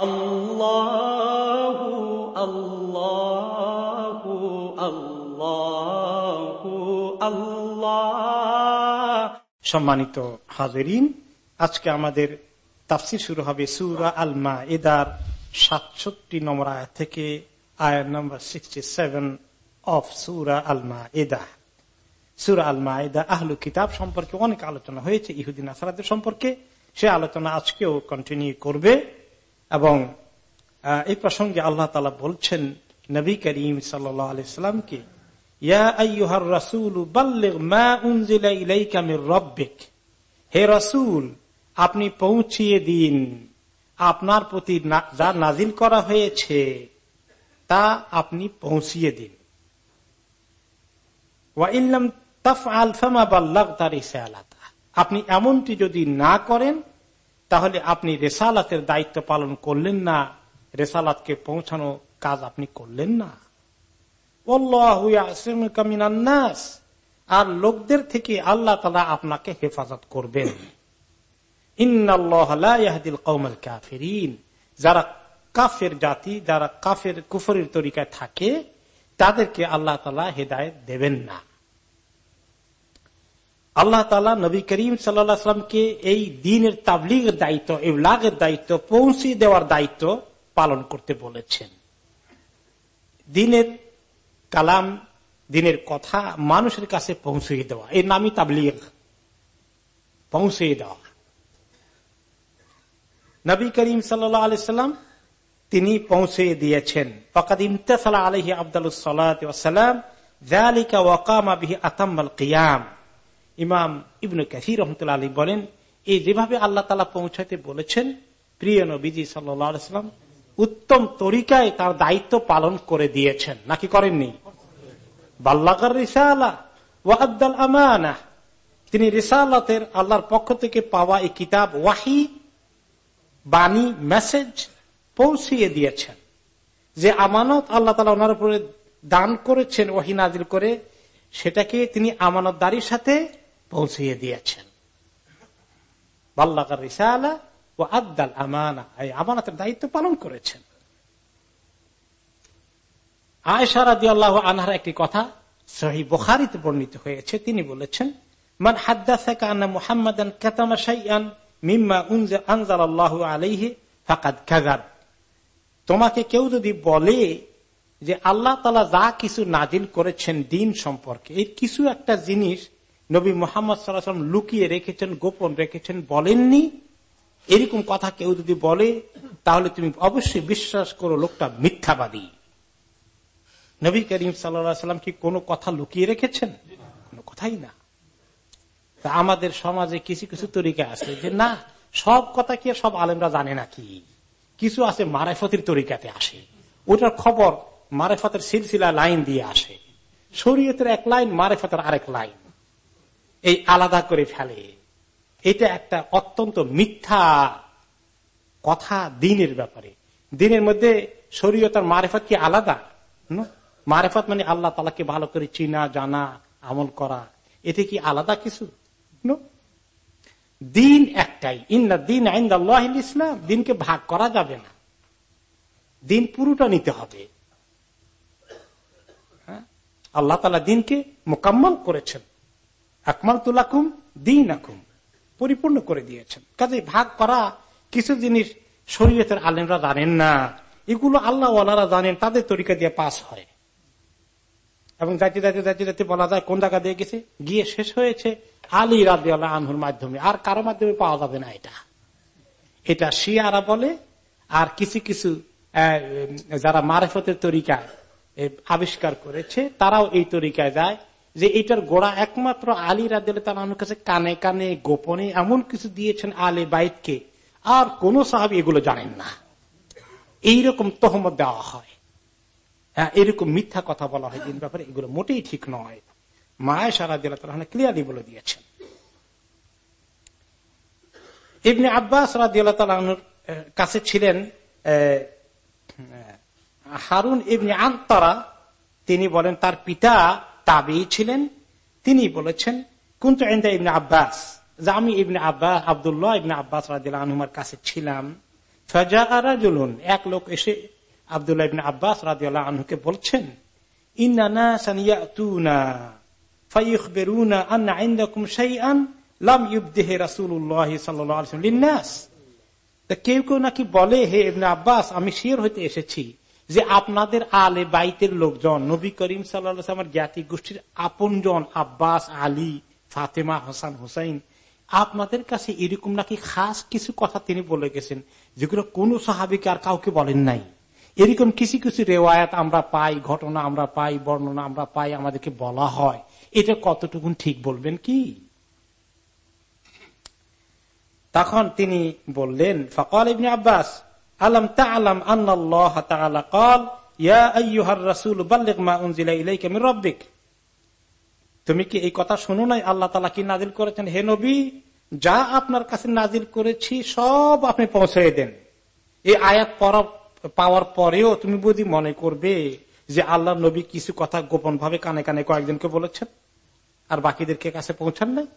আল্লাহ সম্মানিত হাজরিন, আজকে আমাদের তাফসির শুরু হবে সুরা আলমা এদার সাতষট্টি নম্বর আয়া থেকে আয়ার নম্বর সিক্সটি সেভেন অফ সুরা আলমা এদা সুরা আলমা এদা আহলু কিতাব সম্পর্কে অনেক আলোচনা হয়েছে ইহুদিন আসারাদের সম্পর্কে। সে আলোচনা আজকেও কন্টিনিউ করবে। এবং এই প্রসঙ্গে আল্লাহ তালা বলছেন নবী করিম সাল্লামকে হে রসুল, আপনি পৌঁছিয়ে দিন। আপনার প্রতি যা নাজিল করা হয়েছে, তা আপনি পৌঁছিয়ে দিন। আপনি এমনটি যদি না করেন তাহলে আপনি রেসালাতের দায়িত্ব পালন করলেন না, রেসালাতকে পৌঁছানো কাজ আপনি করলেন না নাস। আর লোকদের থেকে আল্লাহ তালা আপনাকে হেফাজত করবেন। যারা কাফের জাতি, যারা কাফের কুফরের তরিকায় থাকে, তাদেরকে আল্লাহ তালা হেদায়ত দেবেন না আল্লাহ তালা নবী করিম সাল্লামকে এই দিনের তাবলিগের দায়িত্ব, ইবলাগের দায়িত্ব, পৌঁছে দেওয়ার দায়িত্ব পালন করতে বলেছেন। দিনের কালাম, দিনের কথা মানুষের কাছে পৌঁছে দেওয়া। এর নামই তাবলিগ। পৌঁছে দেওয়া। নবী করিম আলাইসাল্লাম তিনি পৌঁছে দিয়েছেন। ফকাদ ইমতাসালা আলহি আব্দুল সালাম জালিকা ওয়াকামা বিহি আতাম্মাল কিয়াম। ইমাম ইবনু কাসির রহমতুল্লা আলী বলেন, এই যেভাবে আল্লাহ তালা পৌঁছাতে বলেছেন, প্রিয় নবীজি সাল্লাম উত্তম তরিকায় তার দায়িত্ব পালন করে দিয়েছেন। নাকি করেননি? তিনি রিসালাতের আল্লাহর পক্ষ থেকে পাওয়া এই কিতাব ওয়াহি, বাণী, মেসেজ পৌঁছিয়ে দিয়েছেন। যে আমানত আল্লাহ তালা ওনার উপরে দান করেছেন, ওয়াহি নাজিল করে, সেটাকে তিনি আমানতদারির সাথে পৌঁছিয়ে দিয়েছেন। বাল্লাকার রিসালা ও আদাল আমানা, এই আমানতের দায়িত্ব পালন করেছেন। আনহার একটি কথা সহি বোখারিতে বর্ণিত হয়েছে। তিনি বলেছেন, মান তোমাকে কেউ যদি বলে যে আল্লাহ তালা যা কিছু নাজিল করেছেন দিন সম্পর্কে, এর কিছু একটা জিনিস নবী মোহাম্মদ সাল্লাম লুকিয়ে রেখেছেন, গোপন রেখেছেন, বলেননি। এরকম কথা কেউ যদি বলে, তাহলে তুমি অবশ্যই বিশ্বাস করো লোকটা মিথ্যাবাদী। নবী করিম সাল্লাম কি কোনো কথা লুকিয়ে রেখেছেন? কোনো কথাই না। তা আমাদের সমাজে কিছু কিছু তরিকা আছে যে, না, সব কথা কি সব আলেমরা জানে নাকি? কিছু আছে মারাফতের তরিকাতে আসে। ওটার খবর মারেফতের সিলসিলা লাইন দিয়ে আসে। শরীয়তের এক লাইন, মারেফতের আরেক লাইন। এই আলাদা করে ফেলে। এটা একটা অত্যন্ত মিথ্যা কথা দিনের ব্যাপারে। দিনের মধ্যে শরীয়তার মারেফত কি আলাদা? মারেফত মানে আল্লাহ তালাকে ভালো করে চিনা, জানা, আমল করা। এতে কি আলাদা কিছু? দিন একটাই। ইন্না দিন আইন্দ আল্লাহ ইসলাম। দিনকে ভাগ করা যাবে না। দিন পুরোটা নিতে হবে। হ্যাঁ? আল্লাহ তালা দিনকে মোকাম্মল করেছেন। আকমাল তুলাকুম দিন আকুম পরিপূর্ণ করে দিয়েছেন। কাজে ভাগ করা কিছু জিনিস শরীয়তের আলেমরা জানেন না। এগুলো আল্লাহ ওয়ালারা জানেন, তাদের তরিকা দিয়ে পাস হয়। এবং যাইতে যাইতে যাইতে যাইতে বলা যায়, কোন জায়গা দিয়ে গেছে? গিয়ে শেষ হয়েছে আলী রাজি আল্লাহ আনহুর মাধ্যমে। আর কারও মাধ্যমে পাওয়া যাবে না এটা। এটা শিয়ারা বলে, আর কিছু কিছু যারা মারেফতের তরিকায় আবিষ্কার করেছে, তারাও এই তরিকায় যায়। যে এটার গোড়া একমাত্র আলী তার কাছে কানে কানে গোপনে এমন কিছু দিয়েছেন আলী বাইতকে আর কোন সাহাবি এগুলো জানেন না। এইরকম তহমত দেওয়া হয়। হ্যাঁ, এরকম মিথ্যা কথা বলা হয় ব্যাপারে এগুলো মোটেই ঠিক নয়। মায় সারা দিল ক্লিয়ারলি বলে দিয়েছেন। ইবনে আব্বাস রাদিয়াল্লাহু তাআলা আনহুর, কাছে ছিলেন হারুন ইবনে আন্তরা তিনি বলেন তার পিতা তাবি ছিলেন, তিনি বলেছেন, কুন্তু ইবনে আব্বাস? যে আমি ইবনে আব্বাস আবদুল্লাহ ইবনে আব্বাস রাদিয়াল্লাহু কাছে ছিলাম। জুলুন এক লোক এসে আবদুল্লাহ আব্বাস রাজিউল্লাহ আনহুকে বলছেন কেউ কেউ নাকি বলে, হে ইবনে আব্বাস, আমি শিওর হইতে এসেছি। যে আপনাদের আলে বাইতের লোকজন, নবী করিম সাল্লামের জ্ঞাতি গোষ্ঠীর আপন জন আব্বাস, আলী, ফাতেমা, হাসান, হুসাইন, আপনাদের কাছে এরকম নাকি খাস কিছু কথা তিনি বলে গেছেন, যেগুলো কোন সাহাবিকে আর কাউকে বলেন নাই? এরকম কিছু কিছু রেওয়ায়ত আমরা পাই, ঘটনা আমরা পাই, বর্ণনা আমরা পাই, আমাদেরকে বলা হয়। এটা কতটুকু ঠিক বলবেন কি? তখন তিনি বললেন, ফকল ইবনে আব্বাস আলম তা আলম আন্নাল্লাহ তাআলা قال ইয়া আইয়ুহার রাসূল বাল্লিগ মা উনজিলা ইলাইকা মির রাব্বিক তুমি কি এই কথা শুনো নাই আল্লাহ তাআলা কি নাজিল করেছেন হে নবী যা আপনার কাছে নাজিল করেছি সব আপনি পৌঁছে দেন এই আয়াত পড়া পাওয়ার পরেও তুমি বুঝি মনে করবে যে আল্লাহ নবী কিছু কথা গোপন ভাবে কানে কানে কয়েকজনকে বলেছেন আর বাকিদেরকে কাছে পৌঁছান নাই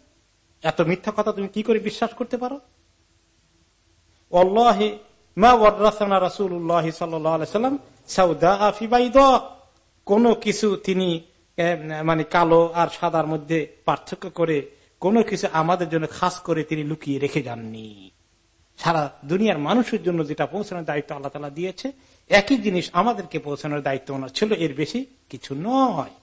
এত মিথ্যা কথা তুমি কি করে বিশ্বাস করতে পারো কোন কিছু তিনি মানে কালো আর সাদার মধ্যে পার্থক্য করে, কোন কিছু আমাদের জন্য খাস করে তিনি লুকিয়ে রেখে যাননি। সারা দুনিয়ার মানুষের জন্য যেটা পৌঁছানোর দায়িত্ব আল্লাহ তালা দিয়েছে, একই জিনিস আমাদেরকে পৌঁছানোর দায়িত্ব ওনার ছিল, এর বেশি কিছু নয়।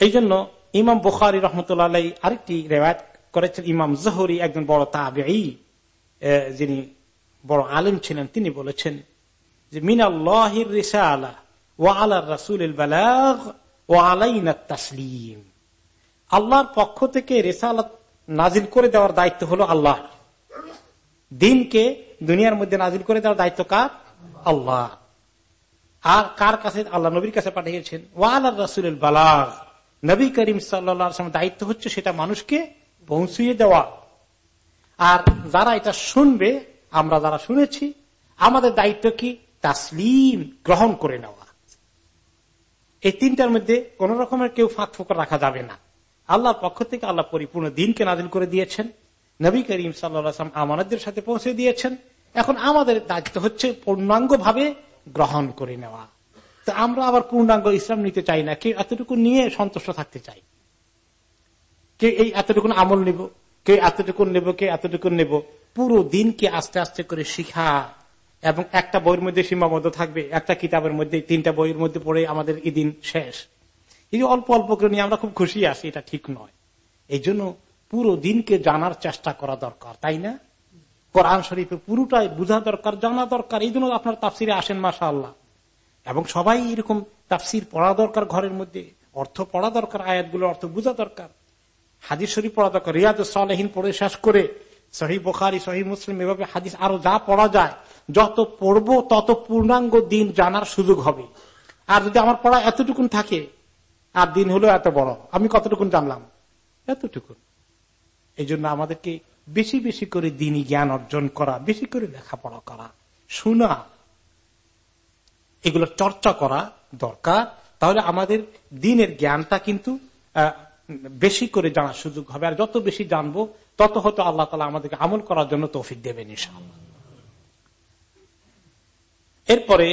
এই জন্য ইমাম বুখারি রহমতুল্লাহ আরেকটি রেওয়ায়ত করেছেন ইমাম জহরি, একজন বড় তাবেই যিনি বড় আলিম ছিলেন, তিনি বলেছেন যে মিনাল্লাহির আল্লাহ রাসুল ও আলাইনা তাসলিম। আল্লাহর পক্ষ থেকে রেসালত নাজিল করে দেওয়ার দায়িত্ব হলো আল্লাহ দিনকে দুনিয়ার মধ্যে নাজিল করে দেওয়ার দায়িত্ব কার? আল্লাহ আর কার কাছে? আল্লাহ নবীর কাছে পাঠিয়েছেন ওয়াল রাসুল বালাগ। নবী করিম সাল্লাম দায়িত্ব হচ্ছে সেটা মানুষকে পৌঁছিয়ে দেওয়া। আর যারা এটা শুনবে, আমরা যারা শুনেছি, আমাদের দায়িত্ব কি? তাসলিম গ্রহণ করে নেওয়া। এই তিনটার মধ্যে কোন রকমের কেউ ফাঁক ফোকর রাখা যাবে না। আল্লাহর পক্ষ থেকে আল্লাহ পরিপূর্ণ দিনকে নাজিল করে দিয়েছেন। নবী করিম সাল্লাম আমানদের সাথে পৌঁছে দিয়েছেন। এখন আমাদের দায়িত্ব হচ্ছে পূর্ণাঙ্গ ভাবে গ্রহণ করে নেওয়া। তো আমরা আবার পূর্ণাঙ্গ ইসলাম নিতে চাই না, কেউ এতটুকু নিয়ে সন্তুষ্ট থাকতে চাই। কে এই এতটুকুন আমল নিব? কে এতটুকুন নেব? কে এতটুকুন নেব? পুরো দিনকে আস্তে আস্তে করে শিখা। এবং একটা বইয়ের মধ্যে সীমাবদ্ধ থাকবে, একটা কিতাবের মধ্যে, তিনটা বইয়ের মধ্যে পড়ে আমাদের এই দিন শেষ। এই অল্প অল্প করে নিয়ে আমরা খুব খুশি আছি, এটা ঠিক নয়। এই জন্য পুরো দিনকে জানার চেষ্টা করা দরকার, তাই না? কোরআন শরীফে পুরোটাই বোঝা দরকার, জানা দরকার। এই জন্য আপনার তাফসিরে আসেন মাসা আল্লাহ এবং সবাই এরকম তাফসির পড়া দরকার ঘরের মধ্যে। অর্থ পড়া দরকার আয়াতগুলো অর্থ বোঝা দরকার। হাদিস শরীফ পড়া দরকার। রিয়াজ সালেহীন পড়ে শেষ করে সহি বোখারি, সহি মুসলিম, এভাবে হাদিস আরও যা পড়া যায়, যত পড়ব তত পূর্ণাঙ্গ দিন জানার সুযোগ হবে। আর যদি আমার পড়া এতটুকুন থাকে, আর দিন হলো এত বড়, আমি কতটুকুন জানলাম? এতটুকুন। এই জন্য আমাদেরকে বেশি বেশি করে দিনই জ্ঞান অর্জন করা, বেশি করে লেখাপড়া করা, শোনা, এগুলো চর্চা করা দরকার। তাহলে আমাদের দিনের জ্ঞানটা কিন্তু বেশি করে জানার সুযোগ হবে। আর যত বেশি জানব, তত হয়তো আল্লাহ তালা আমাদেরকে আমল করার জন্য তৌফিক দেবেন ইনশাআল্লাহ। এরপরে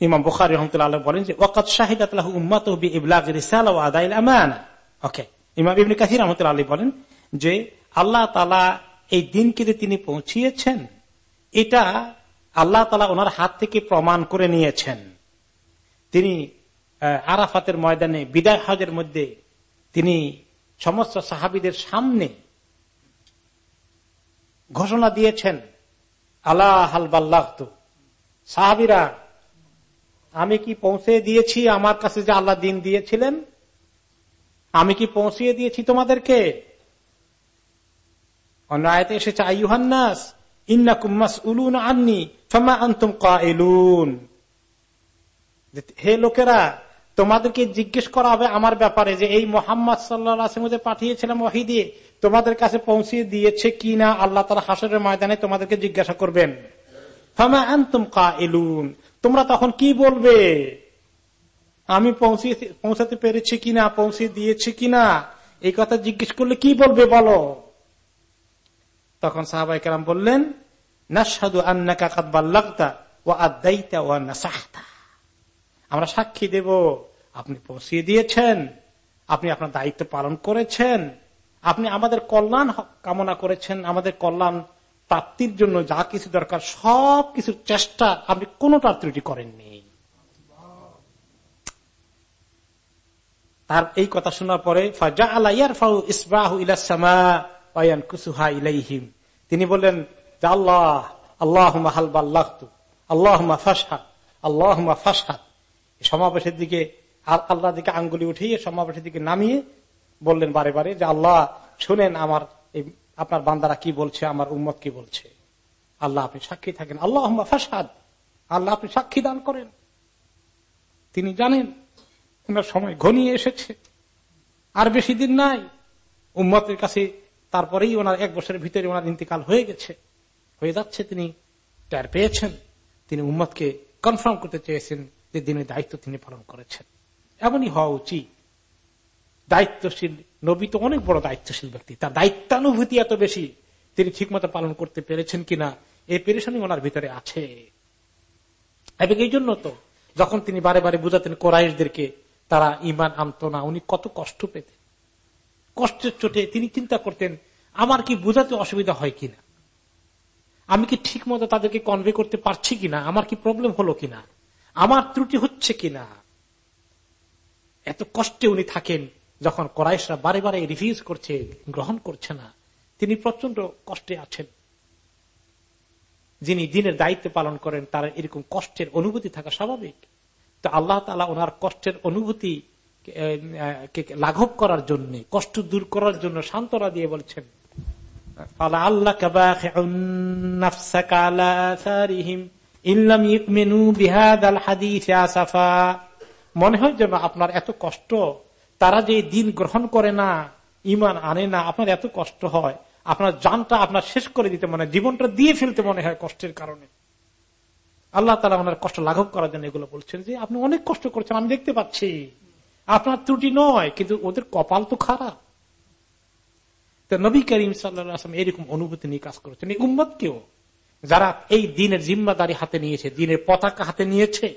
ইমাম বুখারি রহমতুল্লাহ বলেন যে ওকাত শাহিদাত উম্মত ইবলাগ রিসাল আদাইল ওকে, ইমাম ইবনে কাসির রহমতুল্লাহ আলী বলেন যে, আল্লাহ তালা এই দিনকে যে তিনি পৌঁছিয়েছেন, এটা আল্লাহ তালা ওনার হাত থেকে প্রমাণ করে নিয়েছেন। তিনি আরাফাতের ময়দানে, বিদায় হজের মধ্যে তিনি সমস্ত সাহাবিদের সামনে ঘোষণা দিয়েছেন আল্লাহ হালবাল্লাহ সাহাবিরা, আমি কি পৌঁছে দিয়েছি আমার কাছে যে আল্লাহ দিন দিয়েছিলেন? আমি কি পৌঁছিয়ে দিয়েছি তোমাদেরকে? অন্য আয়তে এসেছে আইহান্নাস ইন্নাকুম্মাস উলুন আননি, ফমা আন্তুম কাইলুন। হে লোকেরা তোমাদেরকে জিজ্ঞেস করা হবে আমার ব্যাপারে যে এই মোহাম্মদ সাল্লাহ পাঠিয়েছিলাম ওহি দিয়ে তোমাদের কাছে পৌঁছিয়ে দিয়েছে কি না আল্লাহ তালা হাসরের ময়দানে তোমাদেরকে জিজ্ঞাসা করবেন। তোমরা তখন কি বলবে? আমি পৌঁছাতে পেরেছি কিনা পৌঁছে দিয়েছি কিনা? এই কথা জিজ্ঞেস করলে কি বলবে বলো? তখন সাহাবাই কালাম বললেন নাসাদু আন্না কাকাত ও আদাইতা ও নাসাহতা। আমরা সাক্ষী দেব, আপনি পৌঁছিয়ে দিয়েছেন, আপনি আপনার দায়িত্ব পালন করেছেন, আপনি আমাদের কল্যাণ কামনা করেছেন, আমাদের কল্যাণ প্রাপ্তির জন্য যা কিছু দরকার, সব কিছুর চেষ্টা আপনি কোনটা ত্রুটি করেননি। তার এই কথা শোনার পরে তিনি বললেন আল্লাহ আল্লাহ আল্লাহ আল্লাহ সমাবেশের দিকে আল্লাহ দিকে আঙ্গুলি উঠিয়ে সমাবেশের দিকে নামিয়ে বললেন বারে বারে যে, আল্লাহ শুনেন আমার আপনার বান্দারা কি বলছে, আমার উম্মত কি বলছে। আল্লাহ আপনি সাক্ষী থাকেন। আল্লাহ ফাসাদ আল্লাহ আপনি সাক্ষী দান করেন। তিনি জানেন ওনার সময় ঘনিয়ে এসেছে। আর বেশি দিন নাই। উম্মতের কাছে তারপরেই ওনার এক বছরের ভিতরে ওনার ইন্তিকাল হয়ে গেছে। হয়ে যাচ্ছে তিনি ট্যার পেয়েছেন। তিনি উম্মতকে কনফার্ম করতে চেয়েছেন। যে দিনের দায়িত্ব তিনি পালন করেছেন। এমনই হওয়া উচিত। দায়িত্বশীল, নবী তো অনেক বড় দায়িত্বশীল ব্যক্তি। তার দায়িত্বানুভূতি এত বেশি, তিনি ঠিকমতো পালন করতে পেরেছেন কিনা, এই পেরেশানি ওনার ভিতরে আছে। এবং এই জন্য তো, যখন তিনি বারে বারে বুঝাতেন কোরাইশদেরকে, তারা ইমান আনত না, উনি কত কষ্ট পেতেন। কষ্টের চোটে তিনি চিন্তা করতেন, আমার কি বুঝাতে অসুবিধা হয় কিনা? আমি কি ঠিক মতো তাদেরকে কনভে করতে পারছি কিনা? আমার কি প্রবলেম হলো কিনা? আমার ত্রুটি হচ্ছে কিনা? এত কষ্টে উনি থাকেন যখন করাইশরা বারে বারে রিফিউজ করছে, গ্রহণ করছে না। তিনি প্রচণ্ড কষ্টে আছেন। যিনি দিনের দায়িত্ব পালন করেন, তার এরকম কষ্টের অনুভূতি থাকা স্বাভাবিক। তো আল্লাহ তালা ওনার কষ্টের অনুভূতি লাঘব করার জন্য, কষ্ট দূর করার জন্য সান্ত্বনা দিয়ে বলছেন মনে হয় যেন আপনার এত কষ্ট, তারা যে দিন গ্রহণ করে না ইমান আনে না, আপনার এত কষ্ট হয়। আপনার জানটা আপনার শেষ করে দিতে মনে জীবনটা দিয়ে ফেলতে মনে হয় কষ্টের কারণে। আল্লাহ তালা ওনার কষ্ট লাঘব করার জন্য এগুলো বলছেন যে, আপনি অনেক কষ্ট করছেন, আমি দেখতে পাচ্ছি। আপনার ত্রুটি নয়, কিন্তু ওদের কপাল তো খারাপ। তো নবী করিম সাল্লাম এরকম অনুভূতি নিয়ে কাজ করেছেন। এই উম্মত কেউ? যারা এই দিনের জিম্মাদারি হাতে নিয়েছে, দিনের পতাকা হাতে নিয়েছে,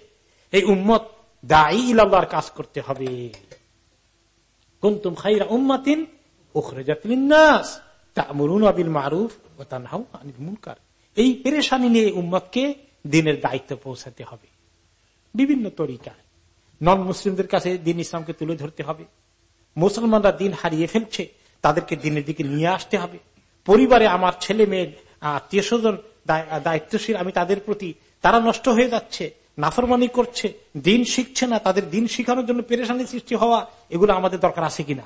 এই উম্মত দায়ী কাজ করতে হবে। এই পেরেশানি নিয়ে উম্মতকে দিনের দায়িত্ব পৌঁছাতে হবে। বিভিন্ন তরিকায়। নন মুসলিমদের কাছে দিন ইসলামকে তুলে ধরতে হবে। মুসলমানরা দিন হারিয়ে ফেলছে, তাদেরকে দিনের দিকে নিয়ে আসতে হবে। পরিবারে আমার ছেলে মেয়ে আত্মীয় স্বজন দায়িত্বশীল, আমি তাদের প্রতি, তারা নষ্ট হয়ে যাচ্ছে, নাফরমানি করছে, দিন শিখছে না, তাদের দিন শিখানোর জন্য পেরেশানি সৃষ্টি হওয়া, এগুলো আমাদের দরকার আছে কিনা?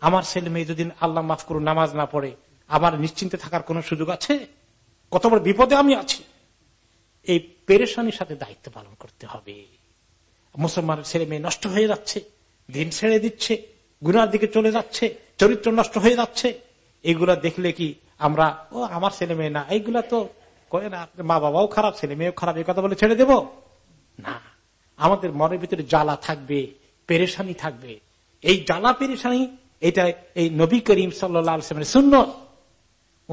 আমার ছেলে মেয়ে যদি আল্লাহ মাফ করুন নামাজ না পড়ে আমার নিশ্চিন্তে থাকার কোন সুযোগ আছে? কত বড় বিপদে আমি আছি। এই পেরেশানির সাথে দায়িত্ব পালন করতে হবে। মুসলমানের ছেলে মেয়ে নষ্ট হয়ে যাচ্ছে, দিন ছেড়ে দিচ্ছে, গুনার দিকে চলে যাচ্ছে, চরিত্র নষ্ট হয়ে যাচ্ছে, এগুলা দেখলে কি আমরা, ও, আমার ছেলে মেয়ে না, এইগুলা তো করে না মা বাবাও খারাপ, ছেলে মেয়েও খারাপ, এই কথা বলে ছেড়ে দেব? না। আমাদের মনের ভিতরে জ্বালা থাকবে, পেরেশানি থাকবে। এই জ্বালা পেরেশানি এটা এই নবী করিম সাল্লামের শূন্য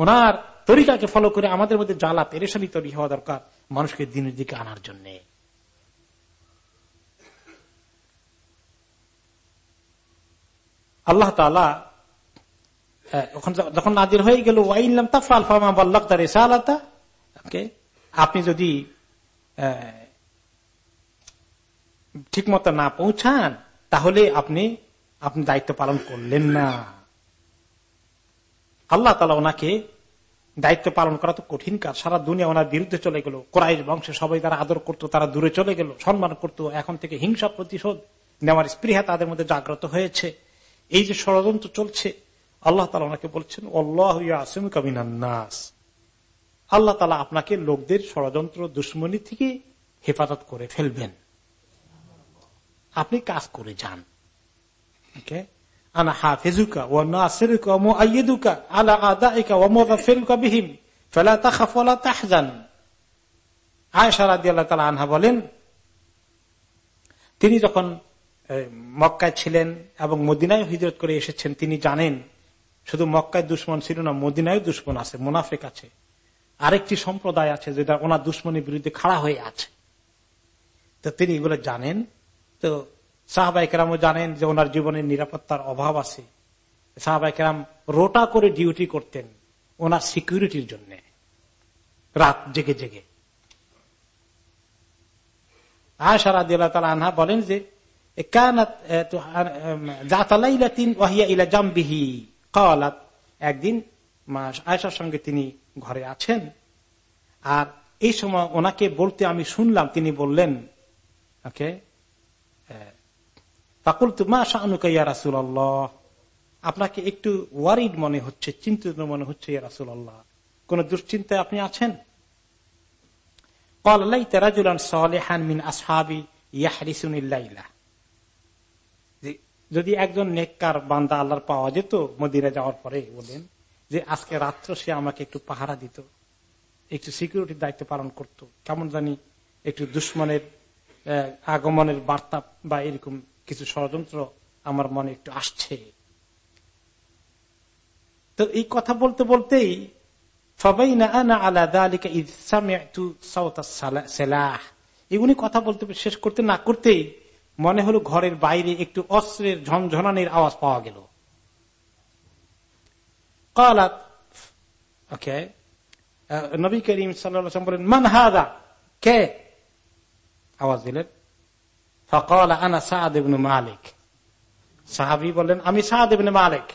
ওনার তরিকাকে ফলো করে আমাদের মধ্যে জ্বালা, পেরেশানি তৈরি হওয়া দরকার মানুষকে দিনের দিকে আনার জন্য। আল্লাহ তালা যখন নাজির হয়ে গেল ওয়াইলাম তাফাল ফামা বল্লাহ তার এসালাতা আপনি যদি ঠিক মতো না পৌঁছান, তাহলে আপনি আপনি দায়িত্ব পালন করলেন না। আল্লাহ তালা ওনাকে দায়িত্ব পালন করা তো কঠিন কাজ। সারা দুনিয়া ওনার বিরুদ্ধে চলে গেল। কোরআশ বংশে সবাই তারা আদর করতো, তারা দূরে চলে গেল, সম্মান করতো। এখন থেকে হিংসা প্রতিশোধ নেওয়ার স্পৃহা তাদের মধ্যে জাগ্রত হয়েছে। এই যে ষড়যন্ত্র চলছে, আল্লাহ তালা ওনাকে বলছেন নাস। আল্লাহ তালা আপনাকে লোকদের ষড়যন্ত্র, দুশ্মনী থেকে হেফাজত করে ফেলবেন। আপনি কাজ করে যান। আনহা বলেন, তিনি যখন মক্কায় ছিলেন এবং মদিনায় হিজরত করে এসেছেন, তিনি জানেন, শুধু মক্কায় দুশ্মন ছিল না মদিনায় দুশ্মন আছে, মুনাফেক আছে। আরেকটি সম্প্রদায় আছে যেটা ওনার দুশ্মনের বিরুদ্ধে খাড়া হয়ে আছে। তো তিনি এগুলো জানেন। তো সাহাবাই কেরামও জানেন যে ওনার জীবনের নিরাপত্তার অভাব আছে। সাহাবাই কেরাম রোটা করে ডিউটি করতেন ওনার সিকিউরিটির জন্য। রাত জেগে জেগে। আশারা দিল্লা তালা আনহা বলেন যে একদিন আয়সার সঙ্গে তিনি ঘরে আছেন। আর এই সময় ওনাকে বলতে আমি শুনলাম, তিনি বললেন, ওকে পাকুল তুমা শাহনুকাইয়া রাসুল আল্লাহ আপনাকে একটু ওয়ারিড মনে হচ্ছে, চিন্তিত মনে হচ্ছে, ইয়া রাসুল আল্লাহ কোন দুশ্চিন্তায় আপনি আছেন? যদি একজন নেককার বান্দা আল্লাহর পাওয়া যেত, মদিনা যাওয়ার পরে বলেন যে আজকে রাত্র সে আমাকে একটু পাহারা দিত, একটু সিকিউরিটির দায়িত্ব পালন করত। কেমন জানি একটু দুশ্মনের আগমনের বার্তা বা এরকম কিছু ষড়যন্ত্র আমার মনে একটু আসছে। তো এই কথা বলতে বলতেই এগুলি কথা বলতে শেষ করতে না করতেই মনে হলো ঘরের বাইরে একটু অস্ত্রের ঝনঝনানির আওয়াজ পাওয়া গেল। কালাত ওকে নবী করিম সাল্লাম বলেন মান হাদা কে আওয়াজ দিলেন। ফকাল আনা সাদ মালিক সাহাবি বললেন, আমি সাদ মালিক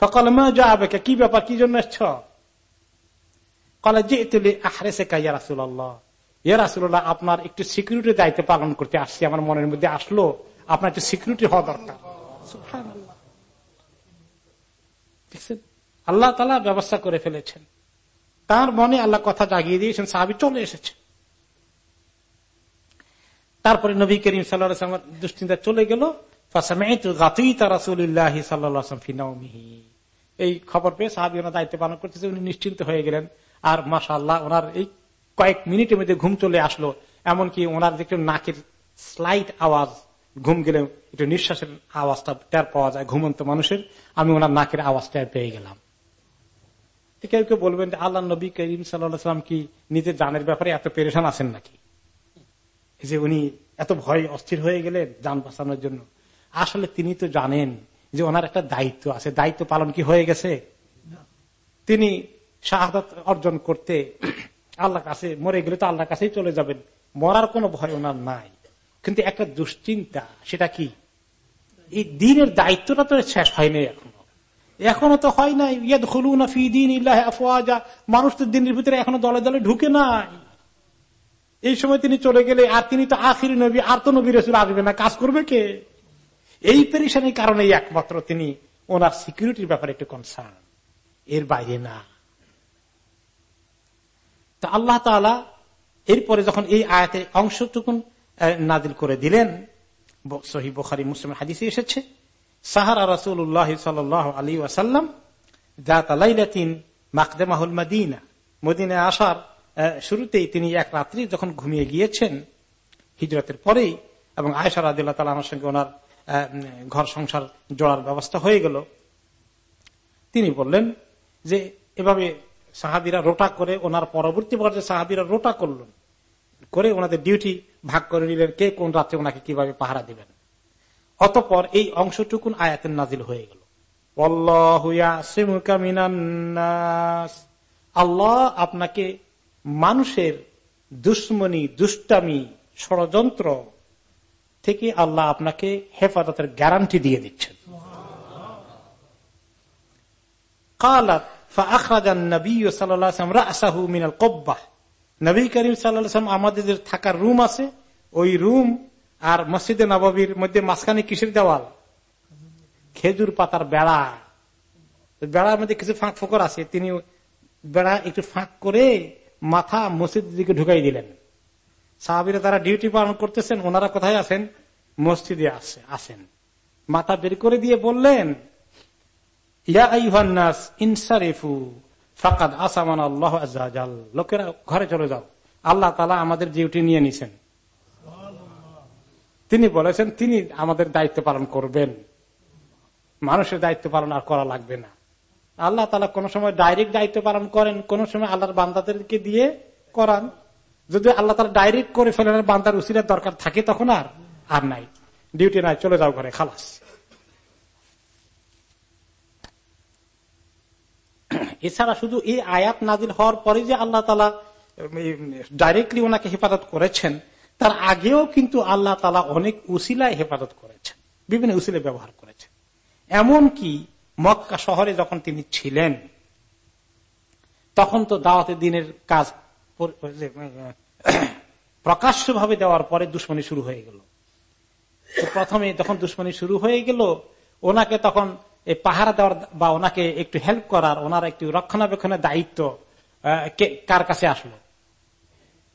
ফকাল যাবে কি ব্যাপার? কি জন্য এসছ? কলে যে তুলি আহরেসে কাইয়া রাসুল্লাহ ইয়া রাসুল্লাহ আপনার একটু সিকিউরিটি দায়িত্ব পালন করতে আসছি। আমার মনের মধ্যে আসলো। আপনার একটু সিকিউরিটি হওয়া দরকার। আল্লাহ তালা ব্যবস্থা করে ফেলেছেন। তার মনে আল্লাহ কথা জাগিয়ে দিয়েছেন, সাহাবি চলে এসেছে তারপরে নবী করিম সাল্লাহ দুশ্চিন্তা চলে গেল। এই খবর পেয়ে সাহাবি ওনার দায়িত্ব পালন করতেছে, উনি নিশ্চিন্ত হয়ে গেলেন। আর মাসা আল্লাহ ওনার এই কয়েক মিনিটের মধ্যে ঘুম চলে আসলো। এমনকি ওনার যে নাকের স্লাইট আওয়াজ ঘুম গেলে একটু নিঃশ্বাসের আওয়াজটা টের পাওয়া যায়, ঘুমন্ত মানুষের। আমি ওনার নাকের আওয়াজটা পেয়ে গেলাম। কেউ কেউ বলবেন আল্লাহ নবী করিম সাল্লাম কি নিজের জানের ব্যাপারে এত পেরেশান আছেন নাকি? যে উনি এত ভয় অস্থির হয়ে গেলেন যান বাঁচানোর জন্য। আসলে তিনি তো জানেন যে ওনার একটা দায়িত্ব আছে। দায়িত্ব পালন কি হয়ে গেছে? তিনি শাহাদ অর্জন করতে আল্লাহ কাছে, মরে গেলে তো আল্লাহ কাছেই চলে যাবেন। মরার কোনো ভয় ওনার নাই। কিন্তু একটা দুশ্চিন্তা, সেটা কি? এই দিনের দায়িত্বটা তো শেষ হয়নি এখনও। এখনও তো হয় নাই ইয়াদ হলু না ফি দিন ইফওয়াজা মানুষ তো দিনের ভিতরে এখনও দলে দলে ঢুকে নাই। এই সময় তিনি চলে গেলে, আর তিনি তো আখির নবী, আর তো নবী রসুল আসবে না, কাজ করবে কে? এই পেরেশানির কারণে একমাত্র তিনি ওনার সিকিউরিটির ব্যাপারে একটু কনসার্ন এর বাইরে না। তা আল্লাহ তালা এরপরে যখন এই আয়াতের অংশটুকুন নাদিল করে দিলেন। সহি বোখারি মুসলিম হাদিসে এসেছে, সাহারা রসুল্লাহ সাল আলী ওয়াসাল্লাম জাতালাইলাতিন মাকদেমাহুল মদিনা। মদিনে আসার শুরুতেই তিনি এক রাত্রি যখন ঘুমিয়ে গিয়েছেন, হিজরতের পরেই, এবং আয়সার আদিল্লা তালার সঙ্গে ওনার ঘর সংসার জোড়ার ব্যবস্থা হয়ে গেল। তিনি বললেন যে, এভাবে সাহাবিরা রোটা করে, ওনার পরবর্তী পর্যায়ে সাহাবিরা রোটা করলেন, করে ওনাদের ডিউটি ভাগ করে নিলেন কে? কোন রাত্রে ওনাকে কীভাবে পাহারা দিবেন? অতপর এই অংশটুকুন আয়াতের নাজিল হয়ে গেল। আল্লাহ আপনাকে মানুষের দুশ্মনী, দুষ্টামি, ষড়যন্ত্র থেকে আল্লাহ আপনাকে হেফাজতের গ্যারান্টি দিয়ে দিচ্ছেন। কালাত নবী করিম সাল্লাম আমাদের থাকার রুম আছে। ওই রুম আর মসজিদে নবাবির মধ্যে মাঝখানে কিসের দেওয়াল। খেজুর পাতার বেড়া। বেড়ার মধ্যে কিছু ফাঁক ফোকর আছে। তিনি বেড়া একটু ফাঁক করে মাথা মসজিদের দিকে ঢুকাই দিলেন। সাহাবিরা তারা ডিউটি পালন করতেছেন, ওনারা কোথায় আছেন? মসজিদে আসেন মাথা বের করে দিয়ে বললেন লোকেরা ঘরে চলে যাও। আল্লাহ তালা আমাদের ডিউটি নিয়ে নিছেন। তিনি বলেছেন, তিনি আমাদের দায়িত্ব পালন করবেন। মানুষের দায়িত্ব পালন আর করা লাগবে না। আল্লাহ তালা কোন সময় ডাইরেক্ট দায়িত্ব পালন করেন, কোন সময় আল্লাহর বান্দাদেরকে দিয়ে করান। যদি আল্লাহ তালা ডাইরেক্ট করে ফেলেন, বান্দার উচিরের দরকার থাকে, তখন আর আর নাই। ডিউটি নাই, চলে যাও ঘরে, খালাস। এছাড়া শুধু এই আয়াত নাজিল হওয়ার পরে যে আল্লাহ তালা ডাইরেক্টলি ওনাকে হেফাজত করেছেন, তার আগেও কিন্তু আল্লাহ তালা অনেক উসিলায় হেফাজত করেছেন, বিভিন্ন উসিলে ব্যবহার করেছেন। এমন কি মক্কা শহরে যখন তিনি ছিলেন, তখন তো দাওয়াতের দিনের কাজ প্রকাশ্যভাবে দেওয়ার পরে দুশ্মনী শুরু হয়ে গেল। প্রথমে যখন দুশ্মনী শুরু হয়ে গেল, ওনাকে তখন এই পাহারা দেওয়ার বা ওনাকে একটু হেল্প করার, ওনার একটু রক্ষণাবেক্ষণের দায়িত্ব কার কাছে আসলো?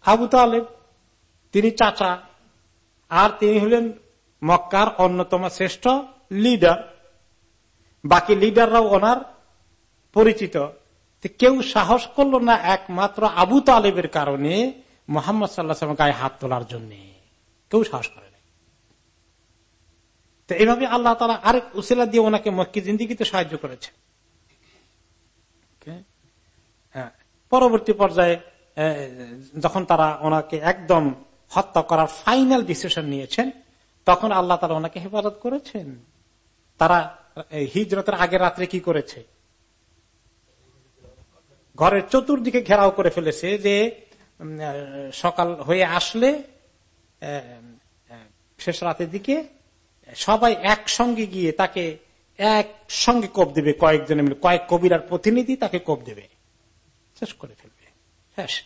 আবু তালেব, তিনি চাচা, আর তিনি হলেন মক্কার অন্যতম শ্রেষ্ঠ লিডার বাকি লিডাররাও ওনার পরিচিত। কেউ সাহস করল না একমাত্র আবু তালেবের কারণে মোহাম্মদ সাল্লাহ গায়ে হাত তোলার জন্য। কেউ সাহস করে তো এইভাবে আল্লাহ তালা আরেক উসিলা দিয়ে ওনাকে মক্কি জিন্দিগিতে সাহায্য করেছে। হ্যাঁ, পরবর্তী পর্যায়ে যখন তারা ওনাকে একদম হত্যা করার ফাইনাল ডিসিশন নিয়েছেন তখন আল্লাহ তালা ওনাকে হেফাজত করেছেন। তারা হিজরতের আগের রাত্রে কি করেছে? ঘরের চতুর্দিকে ঘেরাও করে ফেলেছে যে সকাল হয়ে আসলে শেষ রাতের দিকে সবাই একসঙ্গে গিয়ে তাকে একসঙ্গে কোপ দেবে। কয়েকজনে মিলে, কয়েক কবিরার প্রতিনিধি তাকে কোপ দেবে। শেষ করে ফেলবে। শেষ।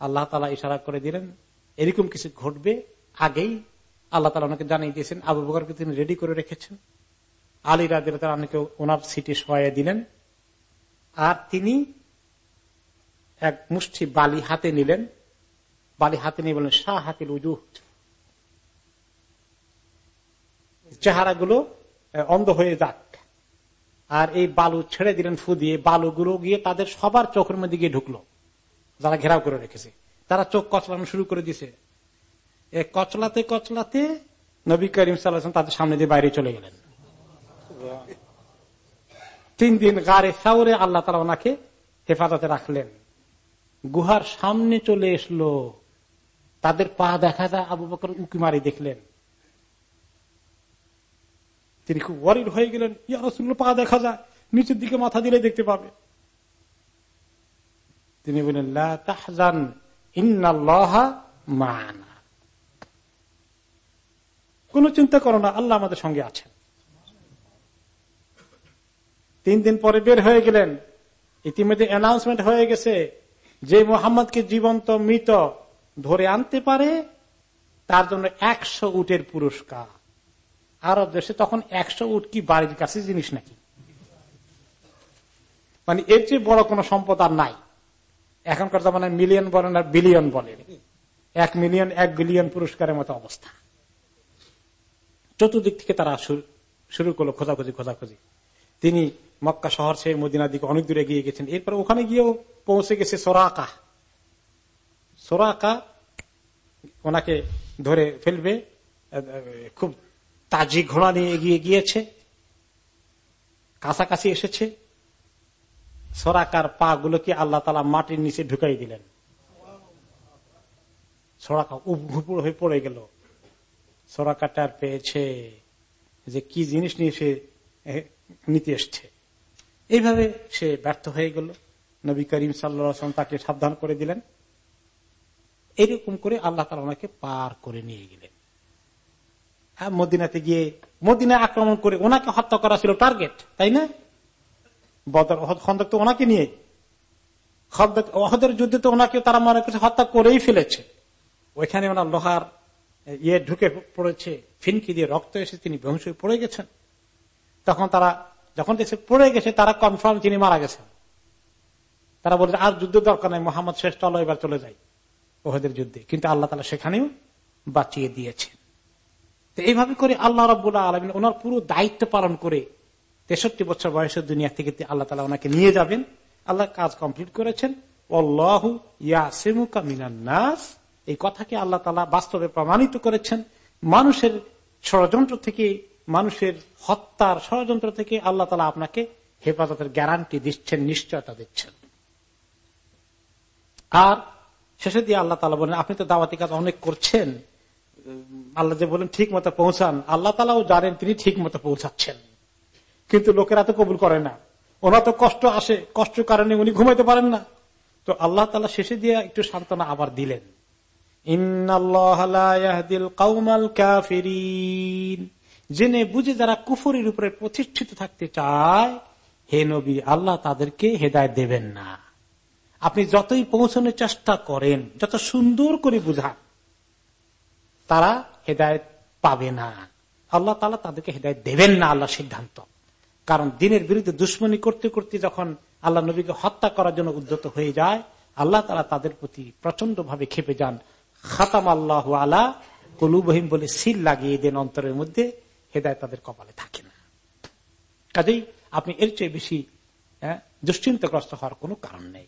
আল্লাহ তালা ইশারা করে দিলেন, এরকম কিছু ঘটবে আগেই। আল্লাহ তালা ওনাকে জানিয়ে দিয়েছেন, আবু বকরকে তিনি রেডি করে রেখেছেন। আলী অনেকে ওনার সিটি সহায় দিলেন। আর তিনি এক মুষ্টি বালি হাতে নিলেন। বালি হাতে নিয়ে বলেন শাহ হাতিল উজু চেহারাগুলো অন্ধ হয়ে যাক। আর এই বালু ছেড়ে দিলেন, ফু দিয়ে বালুগুলো গিয়ে তাদের সবার চোখের মধ্যে গিয়ে ঢুকলো। যারা ঘেরাও করে রেখেছে। তারা চোখ কচলানো শুরু করে দিছে কচলাতে কচলাতে নবী করিম সাল্লাম তাদের সামনে দিয়ে বাইরে চলে গেলেন। তিন দিন গাড়ে সাউরে আল্লাহ তালা ওনাকে হেফাজতে রাখলেন। গুহার সামনে চলে এসলো। তাদের পা দেখা যায় আবু বকর উকি মারি দেখলেন। তিনি খুব ওয়ারিড হয়ে গেলেন, ইয়া রসুল্ল পা দেখা যায়, নিচের দিকে মাথা দিলে দেখতে পাবে। তিনি মানা। কোন চিন্তা করো না, আল্লাহ আমাদের সঙ্গে আছেন। তিন দিন পরে বের হয়ে গেলেন। ইতিমধ্যে অ্যানাউন্সমেন্ট হয়ে গেছে যে মোহাম্মদকে জীবন্ত মৃত ধরে আনতে পারে, তার জন্য একশো উটের পুরস্কার। আরব দেশে তখন একশো উট কি বাড়ির কাছে জিনিস নাকি? মানে এর চেয়ে বড় কোন সম্পদ আর নাই। এখনকার জামানায় মিলিয়ন বলেন আর বিলিয়ন বলেন এক মিলিয়ন এক বিলিয়ন পুরস্কারের মতো অবস্থা। চতুর্দিক থেকে তারা শুরু করল খোঁজাখুঁজি খোঁজাখুঁজি। তিনি মক্কা শহর সে মদিনার দিকে অনেক দূরে গিয়ে গেছেন। এরপর ওখানে গিয়েও পৌঁছে গেছে সোরাকা। সোরাকা ওনাকে ধরে ফেলবে খুব তাজি ঘোড়া নিয়ে এগিয়ে গিয়েছে। কাছাকাছি এসেছে। সরাকার পা গুলোকে আল্লাহ তালা মাটির নিচে ঢুকাই দিলেন। সরাকা উপর হয়ে পড়ে গেল। সরাকাটার পেয়েছে যে কি জিনিস নিয়ে সে নিতে এসছে। এইভাবে সে ব্যর্থ হয়ে গেল। নবী করিম সাল্লাম তাকে সাবধান করে দিলেন। এরকম করে আল্লাহ তালা ওনাকে পার করে নিয়ে গেলেন। মদিনাতে গিয়ে মদিনা আক্রমণ করে ওনাকে হত্যা করা ছিল টার্গেট, তাই না? বদর খন্দক তো ওনাকে নিয়ে। অহদের যুদ্ধে তো ওনাকে তারা মনে করছে হত্যা করেই ফেলেছে। ওইখানে ওনার লোহার ইয়ে ঢুকে পড়েছে, ফিনকি দিয়ে রক্ত এসে তিনি বেহুশ পড়ে গেছেন। তখন তারা যখন দেখছে পড়ে গেছে, তারা কনফার্ম তিনি মারা গেছেন। তারা বলে আর যুদ্ধ দরকার নাই, মোহাম্মদ শ্রেষ্ঠ আলো এবার চলে যায় ওহদের যুদ্ধে। কিন্তু আল্লাহ তালা সেখানেও বাঁচিয়ে দিয়েছেন। তো এইভাবে করে আল্লাহ রব্বুল্লাহ আলমিন ওনার পুরো দায়িত্ব পালন করে তেষট্টি বছর বয়সের দুনিয়া থেকে আল্লাহ তালা ওনাকে নিয়ে যাবেন। আল্লাহ কাজ কমপ্লিট করেছেন। নাস। এই কথাকে আল্লাহ তালা বাস্তবে প্রমাণিত করেছেন। মানুষের ষড়যন্ত্র থেকে, মানুষের হত্যার ষড়যন্ত্র থেকে আল্লাহ তালা আপনাকে হেফাজতের গ্যারান্টি দিচ্ছেন, নিশ্চয়তা দিচ্ছেন। আর শেষে দিয়ে আল্লাহ তালা বলেন, আপনি তো দাওয়াতি কাজ অনেক করছেন। আল্লাহ যে বলেন, ঠিক মতো পৌঁছান। আল্লাহ তালাও জানেন, তিনি ঠিক মতো পৌঁছাচ্ছেন। কিন্তু লোকেরা তো কবুল করে না। ওরা তো কষ্ট আসে, কষ্ট কারণে উনি ঘুমাইতে পারেন না। তো আল্লাহ তালা শেষে দিয়ে একটু সান্ত্বনা আবার দিলেন। জেনে বুঝে যারা কুফরির উপরে প্রতিষ্ঠিত থাকতে চায়, হে নবী, আল্লাহ তাদেরকে হেদায় দেবেন না। আপনি যতই পৌঁছানোর চেষ্টা করেন, যত সুন্দর করে বুঝান তারা হেদায়ত পাবে না। আল্লাহ তালা তাদেরকে হেদায়ত দেবেন না আল্লাহ সিদ্ধান্ত। কারণ দিনের বিরুদ্ধে দুশ্মনী করতে করতে যখন আল্লাহ নবীকে হত্যা করার জন্য উদ্যত হয়ে যায় আল্লাহ তালা তাদের প্রতি প্রচণ্ড ভাবে খেপে যান। খাতাম আল্লাহ আলা কলুবহিম বলে সিল লাগিয়ে দেন অন্তরের মধ্যে হেদায় তাদের কপালে থাকে না। কাজেই আপনি এর চেয়ে বেশি হ্যাঁ, দুশ্চিন্তাগ্রস্ত হওয়ার কোন কারণ নেই।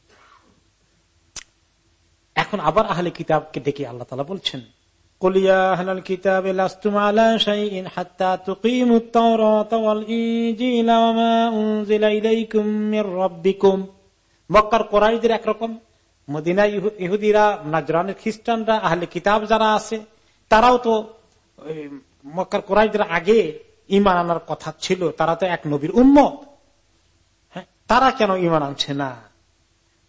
এখন আবার আহলে কিতাবকে ডেকে আল্লাহ তালা বলছেন একরকম মদিনা ইহুদিরা, নাজরানের খ্রিস্টানরা কিতাব যারা আছে, তারাও তো মক্কার কোরআদের আগে ইমান আনার কথা ছিল, তারা তো এক নবীর উম্মত। হ্যাঁ তারা কেন ইমান আনছে না?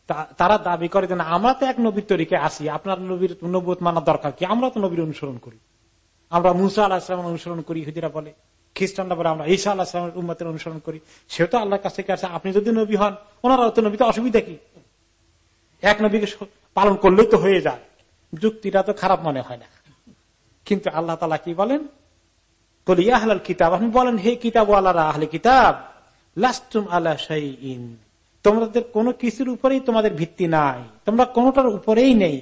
তারা দাবি করে যে আমরা তো এক নবীর তরিকে আসি আপনার নবীর নবুত মানার দরকার কি? আমরা তো নবীর অনুসরণ করি। আমরা মুসা আল্লাহ ইসলামের অনুসরণ করি ইহুদিরা বলে, খ্রিস্টানরা বলে, আমরা ঈসা আল্লাহ ইসলামের উম্মতের অনুসরণ করি। সেও তো আল্লাহর কাছ থেকে আসে। আপনি যদি নবী হন, ওনারাও তো নবীতে অসুবিধা কি? এক নবীকে পালন করলেই তো হয়ে যায়। যুক্তিটা তো খারাপ মনে হয় না। কিন্তু আল্লাহ তালা কি বলেন? বলি আহলাল কিতাব। আপনি বলেন, হে কিতাব আল্লাহ আহলে কিতাব, লাস্তুম আল্লাহ তোমাদের কোন কিছুর উপরেই তোমাদের ভিত্তি নাই। তোমরা কোনটার উপরেই নেই।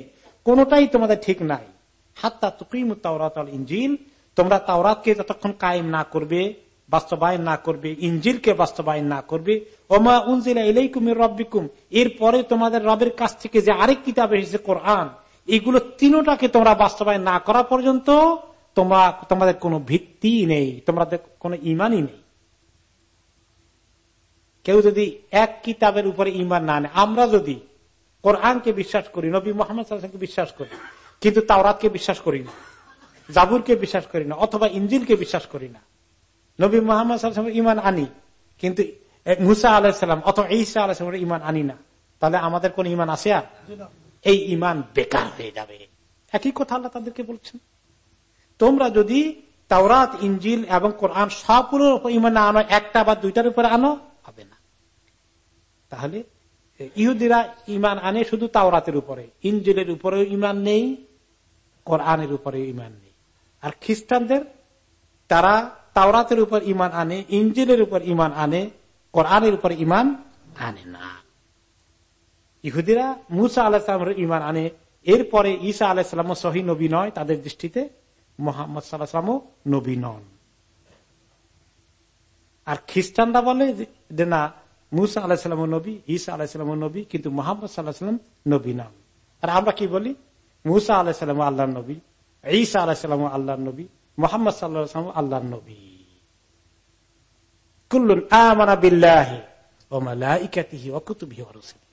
কোনটাই তোমাদের ঠিক নাই। হাত্তা তুকিম তাওরাত ইঞ্জিল তোমরা তাওরাতকে যতক্ষণ কায়েম না করবে, বাস্তবায়ন না করবে ইঞ্জিলকে বাস্তবায়ন না করবে। ওমা উনজিলা ইলাইকুমের রব্বিকুম, এরপরে তোমাদের রবের কাছ থেকে যে আরেক কিতাব এসেছে, কোরআন, এগুলো তিনোটাকে তোমরা বাস্তবায়ন না করা পর্যন্ত তোমরা, তোমাদের কোনো ভিত্তি নেই, তোমাদের কোনো ইমানই নেই। কেউ যদি এক কিতাবের উপরে ইমান না আনে আমরা যদি কোরআনকে বিশ্বাস করি, নবী মোহাম্মদ বিশ্বাস করি, কিন্তু তাওরাতকে বিশ্বাস করি না, জাবুরকে বিশ্বাস করি না, অথবা ইঞ্জিলকে বিশ্বাস করি না, নবী মোহাম্মদ ইমান আনি, কিন্তু মুসা আলাহিসাম অথবা ঈসা আলাহিসামের ইমান আনি না, তাহলে আমাদের কোন ইমান আছে আর? এই ইমান বেকার হয়ে যাবে। একই কথা আল্লাহ তাদেরকে বলছেন। তোমরা যদি তাওরাত ইঞ্জিল এবং কোরআন সবগুলোর ইমান না আনো, একটা বা দুইটার উপরে আনো তাহলে ইহুদিরা ইমান আনে শুধু তাওরাতের উপরে। ইঞ্জিলের উপরেও ইমান নেই, কোরআনের উপরে ইমান নেই। আর খ্রিস্টানদের, তারা তাওরাতের উপর ইমান আনে ইঞ্জিলের উপর ইমান আনে, কোরআনের উপর ইমান আনে না। ইহুদিরা মুসা আলাহিসামের ইমান আনে। এরপরে ঈসা আলাহিসাম সহি নবী নয়, তাদের দৃষ্টিতে মোহাম্মদ সাল্লাহামও নবী নন। আর খ্রিস্টানরা বলে যে না মুসা আলাহিসাম নবী, ঈসা আলাহিসাম নবী, কিন্তু মোহাম্মদ সাল্লাহাম নবী নন আর আমরা কি বলি? মুসা আলাহিসাম আল্লাহ নবী, ঈসা আলাহিসাম আল্লাহ নবী, মোহাম্মদ সাল্লাহ আল্লাহ নবী। কুল্লুন আমানা বিল্লাহি ও মালাইকাতিহি ওয়া কুতুবিহি ওয়া রুসুলিহি।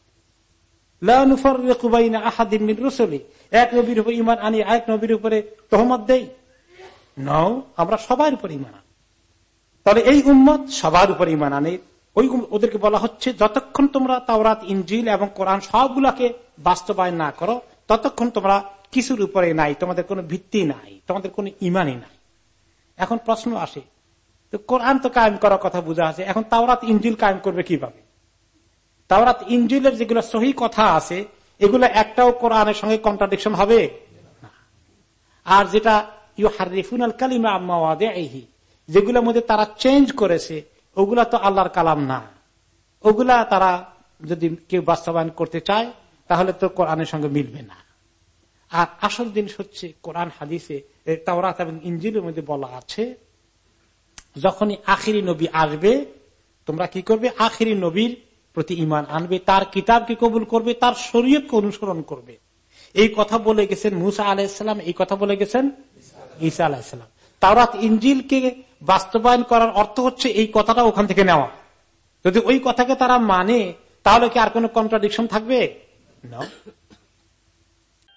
এক নবীর উপর ইমান আনি এক নবীর উপরে দেই? নও, আমরা সবার উপর ইমান তাহলে এই উম্মত সবার উপর ইমান আনে। ওই ওদেরকে বলা হচ্ছে, যতক্ষণ তোমরা তাওরাত ইঞ্জিল এবং কোরআন সবগুলাকে বাস্তবায়ন না করো, ততক্ষণ তোমরা কিছুর উপরে নাই, তোমাদের কোনো ভিত্তি নাই, তোমাদের কোনো ইমানই নাই। এখন প্রশ্ন আসে, তো কোরআন তো কায়েম করার কথা বোঝা আছে, এখন তাওরাত ইঞ্জিল কায়েম করবে কীভাবে? তাওরাত ইঞ্জিলের যেগুলো সহি কথা আছে, এগুলো একটাও কোরআনের সঙ্গে কন্ট্রাডিকশন হবে? আর যেটা ইউ হারিফুন আল কালিমা আম্মাওয়াদি যেগুলোর মধ্যে তারা চেঞ্জ করেছে ওগুলা তো আল্লাহর কালাম না। ওগুলা তারা যদি কেউ বাস্তবায়ন করতে চায়, তাহলে তো কোরআনের সঙ্গে মিলবে না। আর আসল জিনিস হচ্ছে, কোরআন হাদিসে তাওরাত এবং ইঞ্জিলের মধ্যে বলা আছে, যখনই আখিরি নবী আসবে, তোমরা কি করবে? আখিরি নবীর প্রতি ইমান আনবে, তার কিতাবকে কবুল করবে, তার শরীয়তকে অনুসরণ করবে। এই কথা বলে গেছেন মুসা আলাহিসাম এই কথা বলে গেছেন ঈসা আলাহিসাম তাওরাত ইঞ্জিলকে বাস্তবায়ন করার অর্থ হচ্ছে এই কথাটা ওখান থেকে নেওয়া। যদি ওই কথাকে তারা মানে তাহলে কি আর কোন কন্ট্রাডিকশন থাকবে? না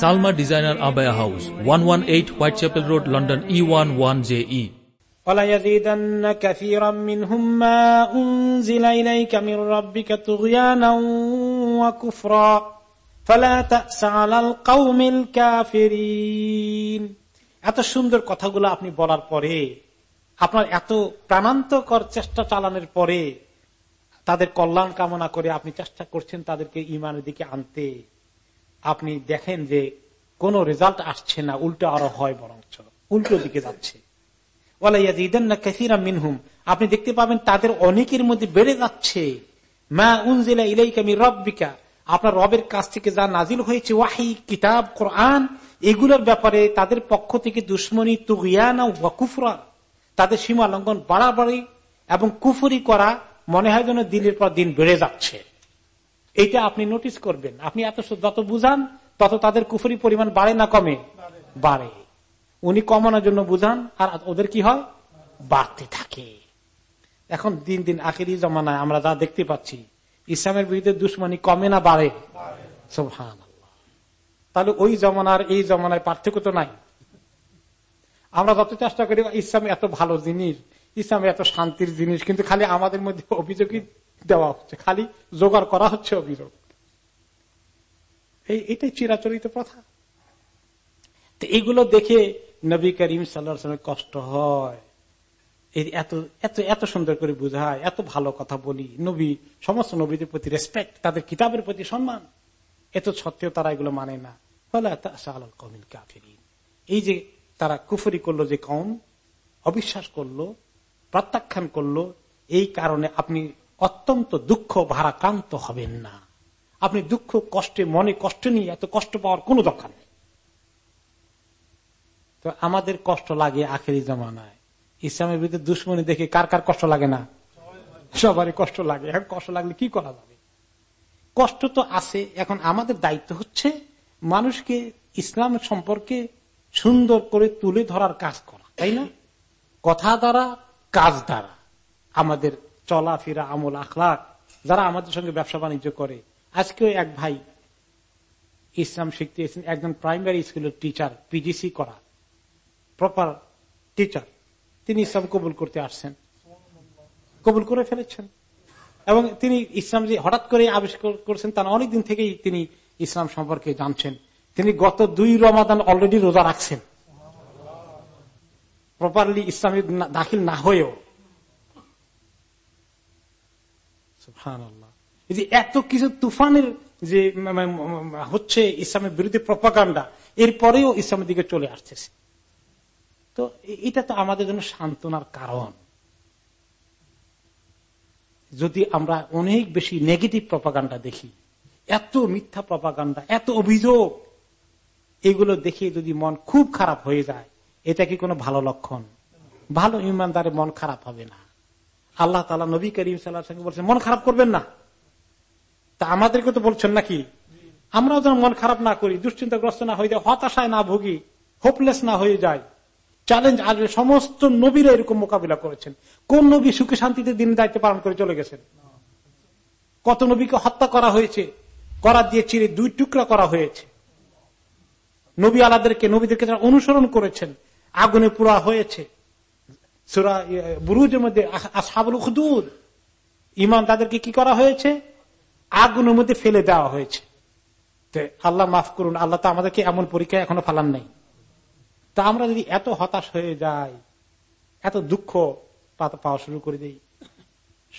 Salma designer abaya house one one eight Whitechapel road London E one one J E وليزيدن كثيرا منهم ما أنزل إليك من ربك طغيانا وكفرا فلا تأس على القوم الكافرين এত সুন্দর কথাগুলো আপনি বলার পরে আপনার এত প্রাণান্তকর চেষ্টা চালানোর পরে তাদের কল্যাণ কামনা করে আপনি চেষ্টা করছেন তাদেরকে ইমানের দিকে আনতে আপনি দেখেন যে কোন রেজাল্ট আসছে না, উল্টো আরও হয় বরঞ্চ, উল্টো দিকে যাচ্ছে। মিনহুম, আপনি দেখতে পাবেন তাদের অনেকের মধ্যে বেড়ে যাচ্ছে। মা উনজিলা ইলাইকামি রব্বিকা, আপনার রবের কাছ থেকে যা নাজিল হয়েছে, ওয়াহি, কিতাব, কোরআন, এগুলোর ব্যাপারে তাদের পক্ষ থেকে দুশ্মনী, তুগিয়ানা কুফরা, তাদের সীমা লঙ্ঘন বাড়াবাড়ি এবং কুফুরি করা মনে হয় যেন দিনের পর দিন বেড়ে যাচ্ছে। এটা আপনি নোটিস করবেন। আপনি এত যত বুঝান, তত তাদের কুফুরি পরিমাণ বাড়ে না কমে? বাড়ে। উনি কমানোর জন্য বুঝান, আর ওদের কি হয়? বাড়তে থাকে। এখন দিন দিন আখেরি জমানায় আমরা যা দেখতে পাচ্ছি, ইসলামের বিরুদ্ধে দুশ্মনী কমে না বাড়ে? সোহান তাহলে ওই জমানার, এই জমানায় পার্থক্য তো নাই। আমরা যত চেষ্টা করি, ইসলাম এত ভালো জিনিস, ইসলাম এত শান্তির জিনিস, কিন্তু খালি আমাদের মধ্যে অভিযোগই দেওয়া হচ্ছে। খালি জোগাড় করা হচ্ছে অভিযোগ। এই এটাই চিরাচরিত প্রথা। তো এগুলো দেখে নবী করিম সাল্লামের কষ্ট হয়। এত এত এত সুন্দর করে বুঝায়, এত ভালো কথা বলি। নবী, সমস্ত নবীদের প্রতি রেসপেক্ট তাদের কিতাবের প্রতি সম্মান। এত সত্ত্বেও তারা এগুলো মানে না। কমিল এই যে তারা কুফরি করল যে কম অবিশ্বাস করল, প্রত্যাখ্যান করল, এই কারণে আপনি অত্যন্ত দুঃখ, ভারাক্রান্ত হবেন না। আপনি দুঃখ, কষ্টে, মনে কষ্ট নিয়ে এত কষ্ট পাওয়ার কোন দরকার নেই। তো আমাদের কষ্ট লাগে আখেরি জমানায়। ইসলামের বিরুদ্ধে দুশ্মনী দেখে কার কার কষ্ট লাগে না? সবারই কষ্ট লাগে। এখন কষ্ট লাগলে কি করা যাবে? কষ্ট তো আছে, এখন আমাদের দায়িত্ব হচ্ছে মানুষকে ইসলাম সম্পর্কে সুন্দর করে তুলে ধরার কাজ করা, তাই না? কথা দ্বারা, কাজ দ্বারা আমাদের চলাফেরা, আমল আখলাক, যারা আমাদের সঙ্গে ব্যবসা বাণিজ্য করে। আজকেও এক ভাই ইসলাম শিখতে এসেছেন একজন প্রাইমারি স্কুলের টিচার পিজিসি করা প্রপার টিচার তিনি ইসলাম কবুল করতে আসছেন। কবুল করে ফেলেছেন। এবং তিনি ইসলাম যে হঠাৎ করে আবিষ্কার করছেন, তার অনেকদিন থেকেই তিনি ইসলাম সম্পর্কে জানছেন। তিনি গত দুই রমাদান অলরেডি রোজা রাখছেন। প্রপারলি ইসলামী দাখিল না হয়েও। যে এত কিছু তুফানের যে হচ্ছে ইসলামের বিরুদ্ধে প্রপাকাণ্ডা এরপরেও ইসলামের দিকে চলে আসতেছে। তো এটা তো আমাদের জন্য সান্ত্বনার কারণ। যদি আমরা অনেক বেশি নেগেটিভ প্রপাগান্ডা দেখি, এত মিথ্যা প্রপাগান্ডা, এত অভিযোগ, এগুলো দেখে যদি মন খুব খারাপ হয়ে যায়, এটা কি কোনো ভালো লক্ষণ? ভালো ইমানদারের মন খারাপ হবে না। আল্লাহ তালা নবী করিম সাল্লাহ বলছেন, মন খারাপ করবেন না। তা আমাদেরকে তো বলছেন নাকি? আমরাও যেন মন খারাপ না করি, দুশ্চিন্তাগ্রস্ত না হয়ে যায়, হতাশায় না ভুগি হোপলেস না হয়ে যায়। চ্যালেঞ্জ আসবে সমস্ত নবীরা এরকম মোকাবিলা করেছেন। কোন নবী সুখে শান্তিতে দিন দায়িত্ব পালন করে চলে গেছেন? কত নবীকে হত্যা করা হয়েছে, করা দিয়ে চিরে দুই টুকরা করা হয়েছে। নবী আলাদেরকে, নবীদেরকে যারা অনুসরণ করেছেন, আগুনে পুরা হয়েছে। সুরা বুরুজের মধ্যে আসাবুল খুদুর ইমান তাদেরকে কি করা হয়েছে? আগুনের মধ্যে ফেলে দেওয়া হয়েছে। আল্লাহ মাফ করুন, আল্লাহ তো আমাদেরকে এমন পরীক্ষা এখনও ফালান নাই। তা আমরা যদি এত হতাশ হয়ে যাই, এত দুঃখ পাওয়া শুরু করে দিই।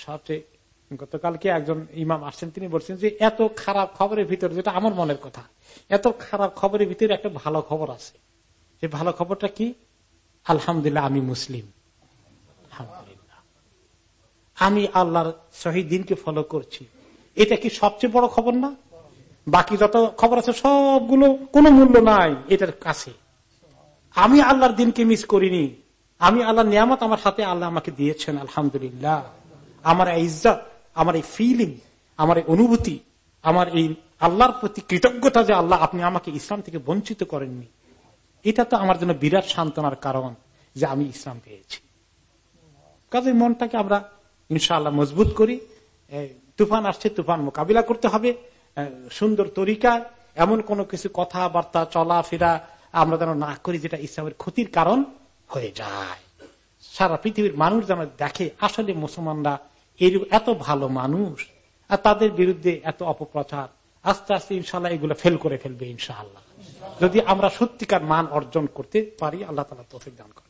সবচেয়ে গতকালকে একজন ইমাম আসছেন, তিনি বলছেন যে এত খারাপ খবরের ভিতরে, যেটা আমার মনের কথা, এত খারাপ খবরের ভিতরে একটা ভালো খবর আছে। যে ভালো খবরটা কি? আলহামদুলিল্লাহ, আমি মুসলিম। আলহামদুলিল্লাহ। আমি আল্লাহর শহীদ দিনকে ফলো করছি। এটা কি সবচেয়ে বড় খবর না? বাকি যত খবর আছে, সবগুলো কোনো মূল্য নাই এটার কাছে। আমি আল্লাহর দিনকে মিস করিনি। আমি আল্লাহর নিয়ামত আমার সাথে আল্লাহ আমাকে দিয়েছেন, আলহামদুলিল্লাহ। আমার এই ইজ্জত, আমার এই ফিলিং আমার এই অনুভূতি, আমার এই আল্লাহর প্রতি কৃতজ্ঞতা যে আল্লাহ আপনি আমাকে ইসলাম থেকে বঞ্চিত করেননি। এটা তো আমার জন্য বিরাট সান্ত্বনার কারণ যে আমি ইসলাম পেয়েছি। কাজে মনটাকে আমরা ইনশাআল্লাহ মজবুত করি। তুফান আসছে, তুফান মোকাবিলা করতে হবে। সুন্দর তরিকায়, এমন কোন কিছু কথাবার্তা, চলাফেরা আমরা যেন না করি যেটা ইসলামের ক্ষতির কারণ হয়ে যায়। সারা পৃথিবীর মানুষ যেন দেখে, আসলে মুসলমানরা এর, এত ভালো মানুষ আর তাদের বিরুদ্ধে এত অপপ্রচার। আস্তে আস্তে ইনশাল্লাহ এগুলো ফেল করে ফেলবে ইনশাআল্লাহ। যদি আমরা সত্যিকার মান অর্জন করতে পারি, আল্লাহ তালা তফিক দান করেন।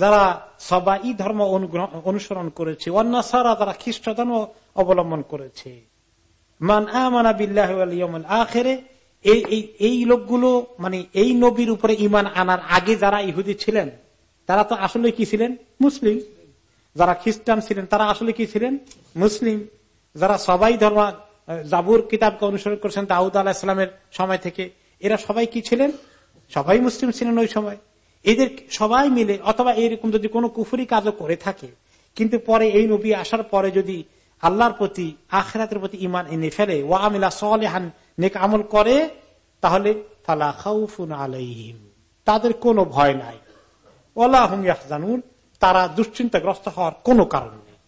যারা সবাই ধর্ম অনুসরণ করেছে অন্যসারা যারা খ্রিস্ট ধর্ম অবলম্বন করেছে। মান আমানা বিল্লাহ আখেরে, এই এই লোকগুলো মানে এই নবীর উপরে ইমান আনার আগে যারা ইহুদি ছিলেন, তারা তো আসলে কি ছিলেন? মুসলিম। যারা খ্রিস্টান ছিলেন, তারা আসলে কি ছিলেন? মুসলিম। যারা সবাই ধর্ম, জাবুর কিতাবকে অনুসরণ করেছেন, দাউদ আলাহিসামের সময় থেকে, এরা সবাই কি ছিলেন? সবাই মুসলিম ছিলেন ওই সময়। এদের সবাই মিলে, অথবা এরকম যদি কোনো কুফুরি কাজও করে থাকে, কিন্তু পরে এই নবী আসার পরে যদি আল্লাহর প্রতি, আখরাতের প্রতি ইমান এনে ফেলে ও আমিলা সলেহান, নেক আমল করে, তাহলে ফালা খাউফুন আলাইহিম। তাদের কোনো ভয় নাই। ওলাহুন তারা দুশ্চিন্তাগ্রস্ত হওয়ার কোনো কারণ নেই।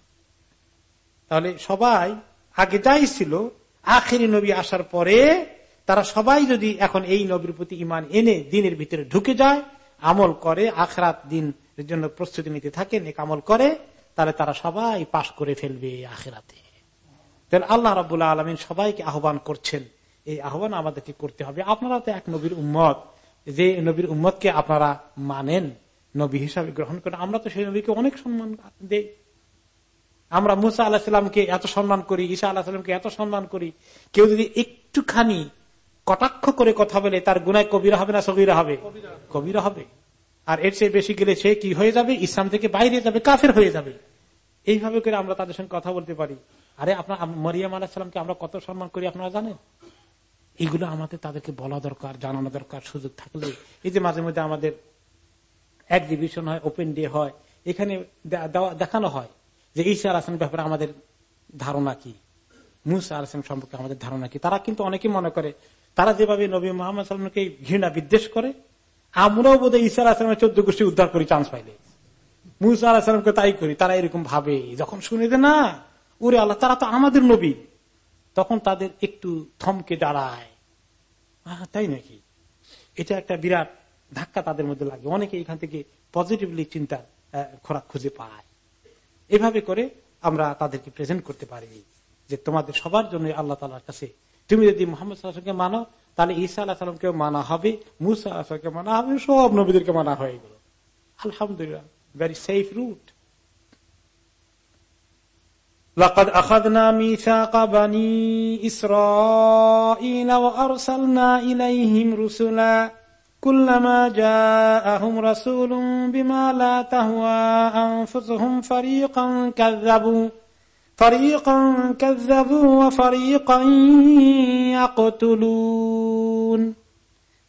তাহলে সবাই, আগে যাই ছিল, আখেরি নবী আসার পরে, তারা সবাই যদি এখন এই নবীর প্রতি ইমান এনে দিনের ভিতরে ঢুকে যায় আমল করে, আখরাত দিন জন্য প্রস্তুতি নিতে থাকে, নেক আমল করে, তাহলে তারা সবাই পাশ করে ফেলবে আখেরাতে। তাহলে আল্লাহ রাবুল্লাহ আলমিন সবাইকে আহ্বান করছেন, এই আহ্বান আমাদেরকে করতে হবে। আপনারা তো এক নবীর উম্মত, যে নবীর উম্মতকে আপনারা মানেন, নবী হিসাবে গ্রহণ করেন, আমরা তো সেই নবীকে অনেক সম্মান দেই। আমরা মুসা আল্লাহ সাল্লামকে এত সম্মান করি, ঈসা আল্লাহ সাল্লামকে এত সম্মান করি, কেউ যদি একটুখানি কটাক্ষ করে কথা বলে, তার গুনায় কবিরা হবে না সবিরা হবে? কবিরা হবে। আর এর চেয়ে বেশি গেলে সে কি হয়ে যাবে? ইসলাম থেকে বাইরে যাবে, কাফের হয়ে যাবে। এইভাবে করে আমরা তাদের সঙ্গে কথা বলতে পারি। আরে, আপনার মরিয়াম আলাহিসামকে আমরা কত সম্মান করি, আপনারা জানেন? এগুলো আমাদের তাদেরকে বলা দরকার, জানানো দরকার, সুযোগ থাকলে। এই যে মাঝে মধ্যে আমাদের এক্সিবিশন হয় ওপেন ডে হয়, এখানে দেখানো হয় যে ঈশা আলাহাম ব্যাপারে আমাদের ধারণা কি? মুসা আলাহাম সম্পর্কে আমাদের ধারণা কি? তারা কিন্তু অনেকে মনে করে তারা যেভাবে নবী মোহাম্মদ সাল্লামকে ঘৃণা বিদ্বেষ করে, আমরাও বোধ হয় ঈশা আলাহামের চোদ্দ গোষ্ঠী উদ্ধার করি চান্স পাইলে। মুসা আলাহামকে তাই করি, তারা এরকম ভাবে। যখন শুনে যে না, ওরে আল্লাহ, তারা তো আমাদের নবী, তখন তাদের একটু থমকে দাঁড়ায়। তাই নাকি? এটা একটা বিরাট ধাক্কা তাদের মধ্যে লাগে। অনেকে এখান থেকে পজিটিভলি চিন্তা খোরাক খুঁজে পায়। এভাবে করে আমরা তাদেরকে প্রেজেন্ট করতে পারি যে তোমাদের সবার জন্য আল্লাহ তালার কাছে তুমি যদি মোহাম্মদ সাল্লামকে মানো তাহলে ঈসা আল্লাহ সাল্লামকে মানা হবে মুসা আল্লাহকে মানা হবে সব নবীদেরকে মানা হয়ে গেল আলহামদুলিল্লাহ ভেরি সেফ রুট لقد أخذنا ميثاق بني إسرائيل وأرسلنا إليهم رسلا كلما جاءهم رسول بما لا تهوى أنفسهم فريقا كذبوا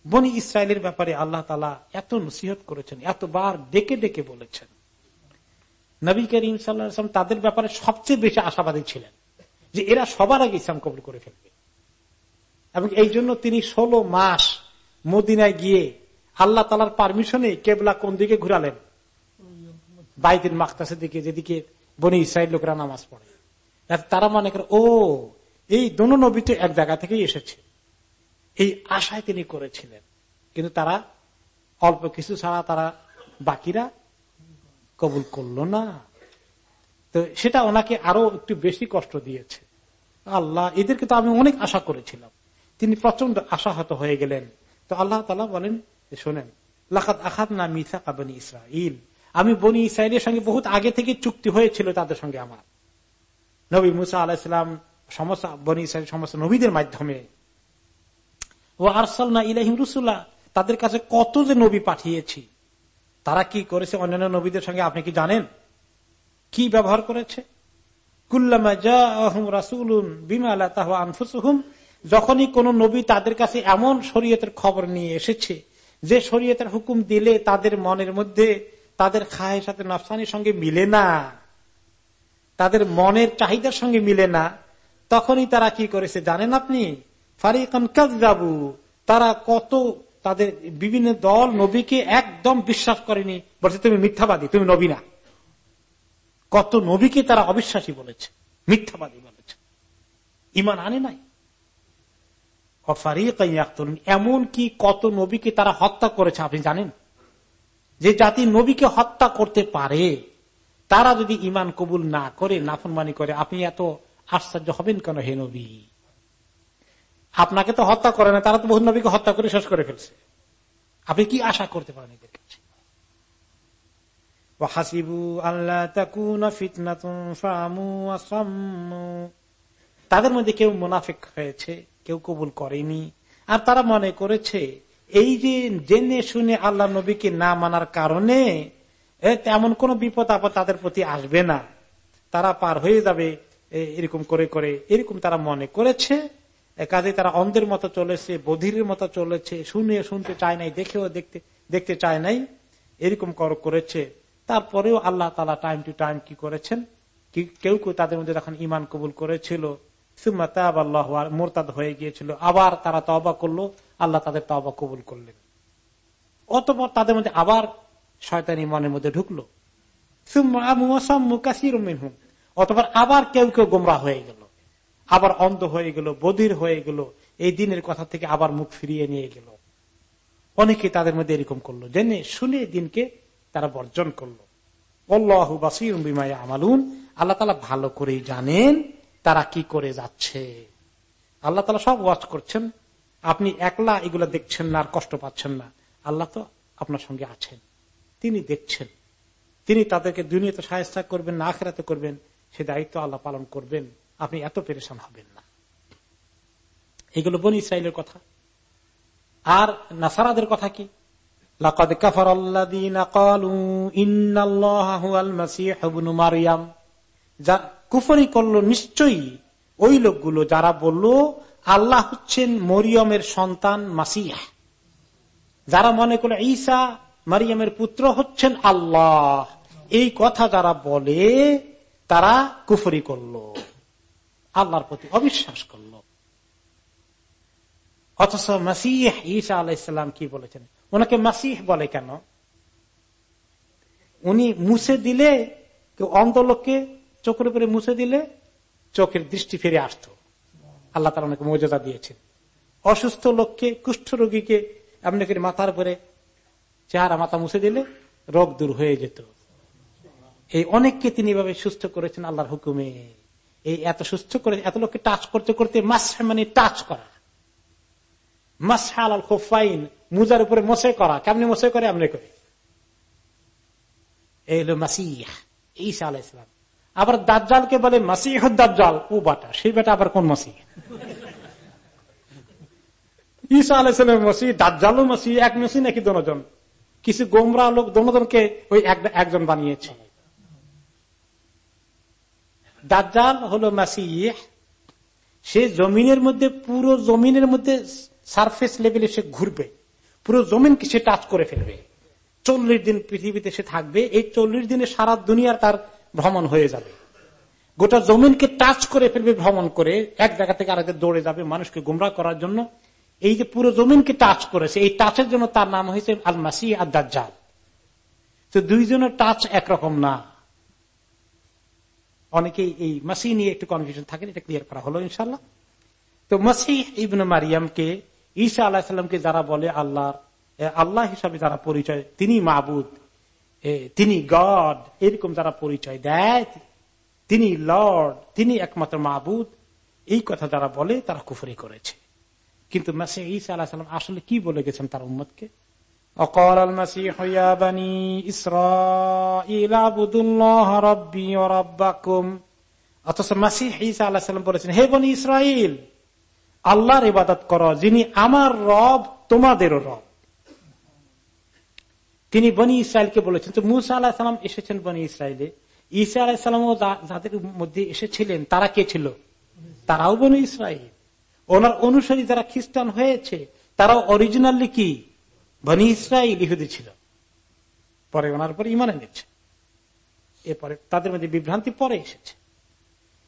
বনি ইসরায়েলের ব্যাপারে আল্লাহ তালা এত নসিহত করেছেন, এতবার ডেকে ডেকে বলেছেন। নবী করিম সাল্লাম তাদের ব্যাপারে সবচেয়ে বেশি আশাবাদী ছিলেন যে এরা সবার আগে ইসলাম কবুল করে ফেলবে। এবং এই জন্য তিনি ষোলো মাস মদিনায় গিয়ে আল্লাহ তালার পারমিশনে কেবলা কোন দিকে ঘুরালেন? বাইদিন মাকতাসের দিকে, যেদিকে বনি ইসরায়েল লোকরা নামাজ পড়ে। তারা মনে করে, ও, এই দোনো নবী তো এক জায়গা থেকেই এসেছে। এই আশায় তিনি করেছিলেন। কিন্তু তারা অল্প কিছু ছাড়া তারা বাকিরা কবুল করল না। তো সেটা ওনাকে আরও একটু বেশি কষ্ট দিয়েছে। আল্লাহ, এদেরকে তো আমি অনেক আশা করেছিলাম। তিনি প্রচণ্ড আশাহত হয়ে গেলেন। তো আল্লাহ তালা বলেন শোনেন লাখাত আখাত না মিথা কাবনি ইসরাইল আমি বনি ইসরায়েলের সঙ্গে বহুত আগে থেকে চুক্তি হয়েছিল তাদের সঙ্গে আমার। নবী মুসা আলাহিসাম সমস্ত বনি ইসরায়েল সমস্ত নবীদের মাধ্যমে ও আরসাল না ইলাহিম রুসুল্লাহ তাদের কাছে কত যে নবী পাঠিয়েছি, তারা কি করেছে? অন্যান্য নবীদের সঙ্গে আপনি কি জানেন? কি ব্যবহার করেছে? যখনই কোন নবী তাদের কাছে এমন শরীয়তের খবর নিয়ে এসেছে, যে শরীয়তের হুকুম দিলে তাদের মনের মধ্যে, তাদের খায়ের সাথে নফসানির সঙ্গে মিলে না। তাদের মনের চাহিদার সঙ্গে মিলে না। তখনই তারা কি করেছে জানেন আপনি? ফারিকান কাজু তারা কত তাদের বিভিন্ন দল, নবীকে একদম বিশ্বাস করেনি। বলছে, তুমি মিথ্যাবাদী, তুমি নবী না। কত নবীকে তারা অবিশ্বাসী বলেছে, মিথ্যাবাদী বলেছে। ইমান আনে নাই। এমন কি কত নবীকে তারা হত্যা করেছে আপনি জানেন? যে জাতি নবীকে হত্যা করতে পারে তারা যদি ইমান কবুল না করে নাফরমানি করে আপনি এত আশ্চর্য হবেন কেন হে নবী? আপনাকে তো হত্যা করে না তারা তো বহু নবীকে হত্যা করে শেষ করে ফেলছে। আপনি কি আশা করতে পারেন এদের কাছে? তাদের মধ্যে কেউ মুনাফিক হয়েছে কেউ কবুল করেনি। আর তারা মনে করেছে এই যে জেনে শুনে আল্লাহ নবীকে না মানার কারণে তেমন কোন বিপদ আপদ তাদের প্রতি আসবে না। তারা পার হয়ে যাবে এরকম করে করে, এরকম তারা মনে করেছে। কাজে তারা অন্ধের মতো চলেছে বধির মতো চলেছে, শুনে শুনতে চায় নাই, দেখেও দেখতে দেখতে চায় নাই, এরকম করেছে। তারপরেও আল্লাহ তালা টাইম টু টাইম কি করেছেন? কেউ কেউ তাদের মধ্যে যখন ইমান কবুল করেছিল মোরতাদ হয়ে গিয়েছিল, আবার তারা তবা করল, আল্লাহ তাদের তবা কবুল করলেন। অতপর তাদের মধ্যে আবার শয়তানি মনের মধ্যে ঢুকলো। অতপর আবার কেউ কেউ গোমরা হয়ে গেল। আবার অন্ধ হয়ে গেল, বধির হয়ে গেল। এই দিনের কথা থেকে আবার মুখ ফিরিয়ে নিয়ে গেল। অনেকে তাদের মধ্যে এরকম করল। জেনে শুনে দিনকে তারা বর্জন করল। আমালুন আল্লাহ তালা ভালো করেই জানেন তারা কি করে যাচ্ছে। আল্লাহ তালা সব ওয়াচ করছেন। আপনি একলা এগুলো দেখছেন না আর কষ্ট পাচ্ছেন না। আল্লাহ তো আপনার সঙ্গে আছেন। তিনি দেখছেন। তিনি তাদেরকে দুনিয়াতে সাহায্য করবেন, না আখেরাতে করবেন, সে দায়িত্ব আল্লাহ পালন করবেন। আপনি এত পেরেশান হবেন না। এগুলো বন ইসরায়েলের কথা। আর নাসারাদের কথা কি? কুফরি করল নিশ্চয়ই ওই লোকগুলো যারা বলল, আল্লাহ হচ্ছেন মরিয়মের সন্তান মাসিহ। যারা মনে করল ঈসা মারিয়ামের পুত্র হচ্ছেন আল্লাহ। এই কথা যারা বলে, তারা কুফরি করল। আল্লাহর প্রতি অবিশ্বাস করল। অথচ মাসিহ ঈসা আলাইসাল্লাম কি বলেছেন? ওনাকে মাসিহ বলে কেন? উনি মুছে দিলে, কেউ অন্ধ লোককে চোখের উপরে মুছে দিলে, চোখের দৃষ্টি ফিরে আসত। আল্লাহ তার অনেক মর্যাদা দিয়েছেন। অসুস্থ লোককে, কুষ্ঠ রোগীকে করে মাথার উপরে চেহারা মাথা মুছে দিলে রোগ দূর হয়ে যেত। এই অনেককে তিনি এভাবে সুস্থ করেছেন আল্লাহর হুকুমে। এই এত সুস্থ করে, এত লোককে টাচ করতে করতে মাস মানে টাচ করা। মাস খোফাইন, মুজার উপরে করা। কেমনি করে? করে। এই হলো মাসিহ ইসলাম আবার দাজ্জালকে বলে মাসিহ দাজ্জাল, ও বাটা সেই বেটা আবার কোন দাজ্জালও এক মাসি নাকি দনজন কিছু গোমরা লোক দনজনকে ওই একজন বানিয়েছে। দাজ্জাল হলো মাসিহ। সে জমিনের মধ্যে, পুরো জমিনের মধ্যে সারফেস লেভেলে সে ঘুরবে। পুরো জমিনকে সে টাচ করে ফেলবে। চল্লিশ দিন পৃথিবীতে সে থাকবে। এই চল্লিশ দিনে সারা দুনিয়ার তার ভ্রমণ হয়ে যাবে। গোটা জমিনকে টাচ করে ফেলবে ভ্রমণ করে। এক জায়গা থেকে আরেক দৌড়ে যাবে মানুষকে গুমরা করার জন্য। এই যে পুরো জমিনকে টাচ করেছে, এই টাচের জন্য তার নাম হয়েছে আল মাসি আদাল তো দুইজনের টাচ একরকম না। অনেকেই এই মাসি নিয়ে একটু কনফিউশন থাকে এটা ক্লিয়ার করা হলো ইনশাল্লাহ তো মাসি ইবন মারিয়ামকে, ঈসা আল্লাহ সাল্লামকে যারা বলে আল্লাহ আল্লাহ হিসাবে যারা পরিচয়, তিনি মাবুদ তিনি গড, এরকম যারা পরিচয় দেয়, তিনি লর্ড, তিনি একমাত্র মাহবুদ এই কথা যারা বলে তারা কুফরি করেছে। কিন্তু মাসি ইসা আল্লাহ আসলে কি বলে গেছেন তার উম্মতকে? আল্লাহ বনি আল্লাহর ইবাদত যিনি আমার রব, তোমাদেরও রব। তিনি বনি ইসরায়েলকে বলেছেন, তো মুসা আল্লাহ সাল্লাম এসেছেন বনি ইসরায়েলে ঈসা আলাহিসাল্লাম যাদের মধ্যে এসেছিলেন, তারা কে ছিল? তারাও বনি ইসরায়েল ওনার অনুসারী যারা খ্রিস্টান হয়েছে তারাও অরিজিনালি কি? বনি ইসরায়েল ইহুদি ছিল। পরে ওনার পরে ইমানে নিচ্ছে এরপরে তাদের মধ্যে বিভ্রান্তি পরে এসেছে।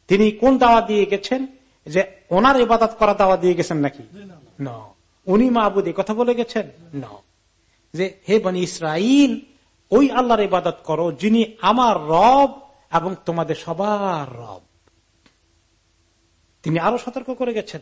তিনি কোন দাওয়া দিয়ে গেছেন? যে ওনার ইবাদত করা দাওয়া দিয়ে গেছেন নাকি? ন। উনি মাহবুদ কথা বলে গেছেন? ন। যে হে বনি ইসরাইল ওই আল্লাহর ইবাদত করো যিনি আমার রব এবং তোমাদের সবার রব। তিনি আরও সতর্ক করে গেছেন।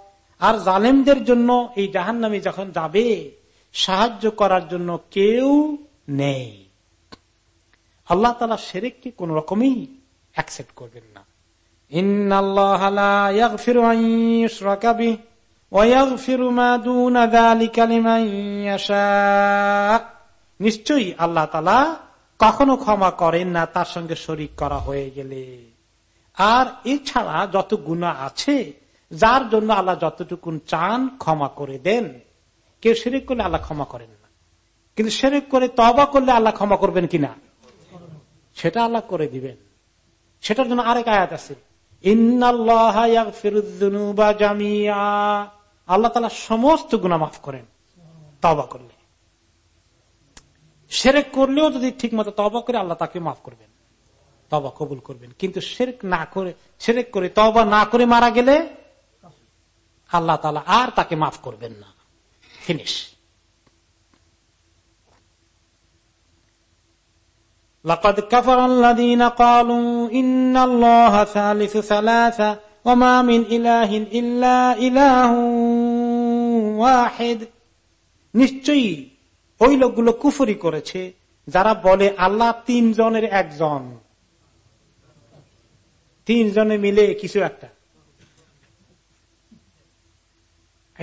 আর জালেমদের জন্য এই জাহান নামে যখন যাবে, সাহায্য করার জন্য কেউ নেই। আল্লাহ তালা সেরেককে কোন রকমই অ্যাকসেপ্ট করবেন না। নিশ্চয়ই আল্লাহ তালা কখনো ক্ষমা করেন না, তার সঙ্গে শরিক করা হয়ে গেলে। আর এছাড়া যত গুণা আছে যার জন্য আল্লাহ যতটুকুন চান ক্ষমা করে দেন। কেউ সেরেক করলে আল্লাহ ক্ষমা করেন না। কিন্তু সেরেক করে তবা করলে আল্লাহ ক্ষমা করবেন কিনা? সেটা আল্লাহ করে দিবেন। সেটার জন্য আরেক আয়াত আছে। আল্লাহ তালা সমস্ত গুণা মাফ করেন তবা করলে। সেরেক করলেও যদি ঠিক মতো তবা করে আল্লাহ তাকে মাফ করবেন। তবা কবুল করবেন। কিন্তু সেরেক না করে সেরেক করে তবা না করে মারা গেলে আল্লাহ তালা আর তাকে মাফ করবেন না ফিনিশ لقد كفر الذين قالوا إن الله ثالث ثلاثة وما من إله إلا إله واحد নিশ্চয়ই ওই লোকগুলো কুফরি করেছে যারা বলে আল্লাহ তিনজনের একজন তিনজনে মিলে কিছু একটা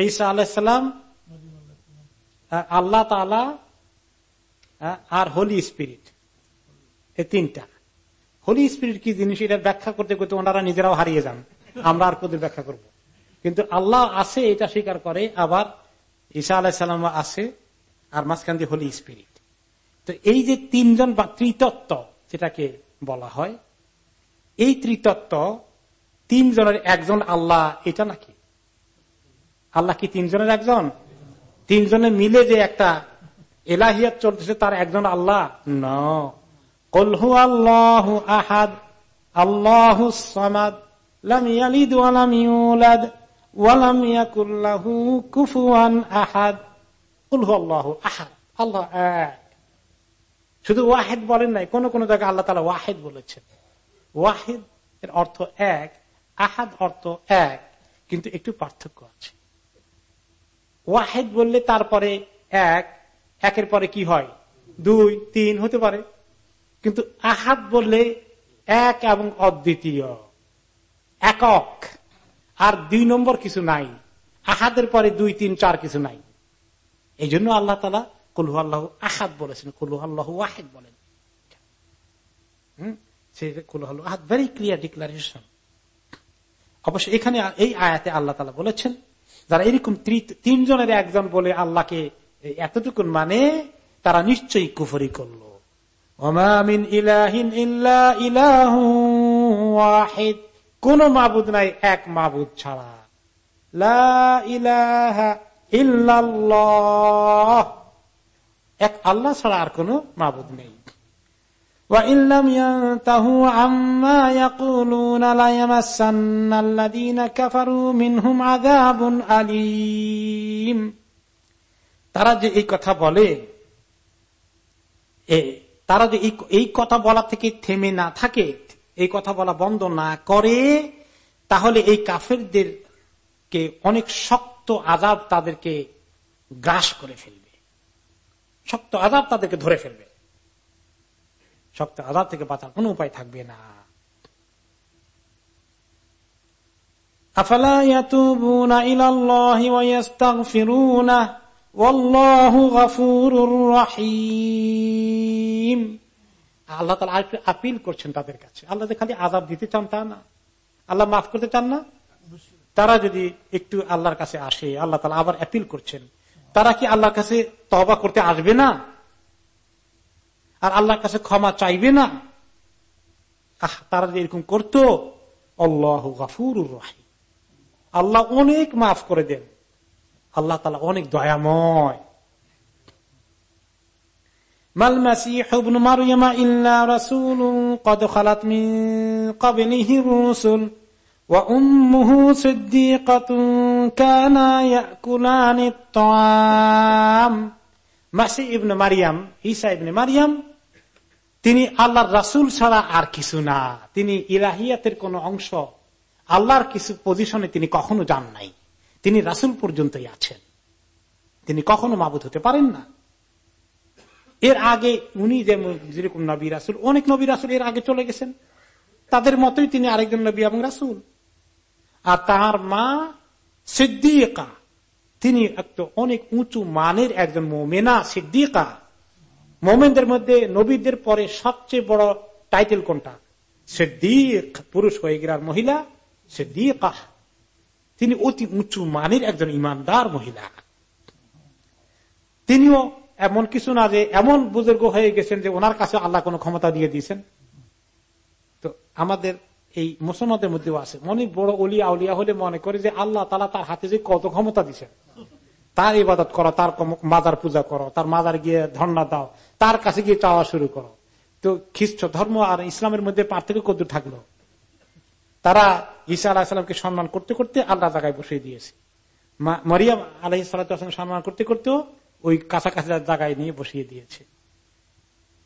ঈসা আলাইসালাম আল্লাহ তালা আর হোলি স্পিরিট এই তিনটা। হোলি স্পিরিট কি জিনিস এটা ব্যাখ্যা করতে করতে ওনারা নিজেরাও হারিয়ে যান। আমরা আর কোথায় ব্যাখ্যা করব? কিন্তু আল্লাহ আছে, এটা স্বীকার করে, আবার ঈসা আলাহিসাল্লাম আছে, আর মাঝখান দিয়ে হোলি স্পিরিট তো এই যে তিনজন বা ত্রিতত্ত্ব, যেটাকে বলা হয়, এই ত্রিতত্ত্ব, তিনজনের একজন আল্লাহ, এটা নাকি? আল্লাহ কি তিনজনের একজন? তিনজনে মিলে যে একটা এলাহিয়াত চলতেছে, তার একজন আল্লাহ? কলহু আল্লাহ আহাদ, আল্লাহ শুধু ওয়াহেদ বলেন নাই, কোন কোন জায়গায় আল্লাহ তালা ওয়াহেদ বলেছেন। ওয়াহেদ এর অর্থ এক, আহাদ অর্থ এক, কিন্তু একটু পার্থক্য আছে। ওয়াহেদ বললে তারপরে এক, একের পরে কি হয়? দুই, তিন হতে পারে। কিন্তু আহাদ বললে এক এবং অদ্বিতীয়। একক। আর দুই নম্বর কিছু নাই। আহাদের পরে দুই, তিন, চার কিছু নাই। এই জন্য আল্লাহ তালা কুলহু আল্লাহ আহাদ বলেছেন, কুলহু আল্লাহ ওয়াহেদ বলেন। ভেরি ক্লিয়ার ডিক্লারেশন অবশ্য এখানে এই আয়াতে আল্লাহ তালা বলেছেন যারা এরকম তিনজনের একজন বলে আল্লাহকে এতটুকুন মানে তারা নিশ্চয়ই কুফরি করল। ওমামিন ইলাহিন ওয়াহিদ। কোন মাবুদ নাই, এক মাবুদ ছাড়া। লা এক আল্লাহ ছাড়া আর কোন মাবুদ নেই। তারা যে এই কথা বলে তারা যে এই কথা বলা থেকে থেমে না থাকে, এই কথা বলা বন্ধ না করে, তাহলে এই কাফেরদের কে অনেক শক্ত আজাব তাদেরকে গ্রাস করে ফেলবে। শক্ত আজাব তাদেরকে ধরে ফেলবে। শক্ত আজাব থেকে বাঁচার কোন উপায় থাকবে না। আল্লাহ তালা আপিল করছেন তাদের কাছে। আল্লাহ খালি আজাব দিতে চান তা না। আল্লাহ মাফ করতে চান না? তারা যদি একটু আল্লাহর কাছে আসে, আল্লাহ তালা আবার অ্যাপিল করছেন। তারা কি আল্লাহর কাছে তবা করতে আসবে না? আর আল্লাহর কাছে ক্ষমা চাইবে না। আহ, তারা এরকম করত অল্লাহ গাফুর রাহিম। আল্লাহ অনেক মাফ করে দেন। আল্লাহ তালা অনেক দয়াময়। মাল মাসিহ ইবনু মারইয়ামা ইল্লা কদ খালাত মিন ক্বাবলিহি রুসুল ওয়া উম্মুহু সিদ্দীকাতুন কানা ইয়াকুলানিত তাআম মাসিহ ইবনু মারইয়াম, ঈসা ইবনে মারইয়াম তিনি আল্লাহর রাসুল ছাড়া আর কিছু না। তিনি ইলাহিয়াতের কোন অংশ। আল্লাহর কিছু পজিশনে তিনি কখনো যান নাই। তিনি রাসুল পর্যন্তই আছেন। তিনি কখনো মাবুদ হতে পারেন না। এর আগে উনি যেরকম নবী রাসুল, অনেক নবী রাসুল এর আগে চলে গেছেন। তাদের মতোই তিনি আরেকজন নবী এবং রাসুল। আর তার মা সিদ্দিকা, তিনি একটা অনেক উঁচু মানের একজন মোমেনা সিদ্দিকা। মোমেনদের মধ্যে নবীদের পরে সবচেয়ে বড় টাইটেল কোনটা? সিদ্দিক, পুরুষ হয়ে গেলার মহিলা সিদ্দিকা তিনি অতি উঁচু মানের একজন ইমানদার মহিলা। তিনিও এমন কিছু না যে এমন বুজুর্গ হয়ে গেছেন যে ওনার কাছে আল্লাহ কোন ক্ষমতা দিয়ে দিয়েছেন। তো আমাদের এই মুসলমানদের মধ্যেও আছে। অনেক বড় অলিয়া উলিয়া হলে মনে করে যে আল্লাহ তালা তার হাতে যে কত ক্ষমতা দিচ্ছেন তার ইবাদত করো, তার মাজার পূজা করো, তার মাজার গিয়ে ধর্ণা দাও, তার কাছে গিয়ে চাওয়া শুরু করো। তো খ্রিস্ট ধর্ম আর ইসলামের মধ্যে পার্থক্য কত থাকল? তারা ঈসা আলাহিসামকে সম্মান করতে করতে আল্লাহ জায়গায় বসিয়ে দিয়েছে। মরিয়াম আলহি সাল্লাম সম্মান করতে করতেও ওই কাছাকাছি জায়গায় নিয়ে বসিয়ে দিয়েছে।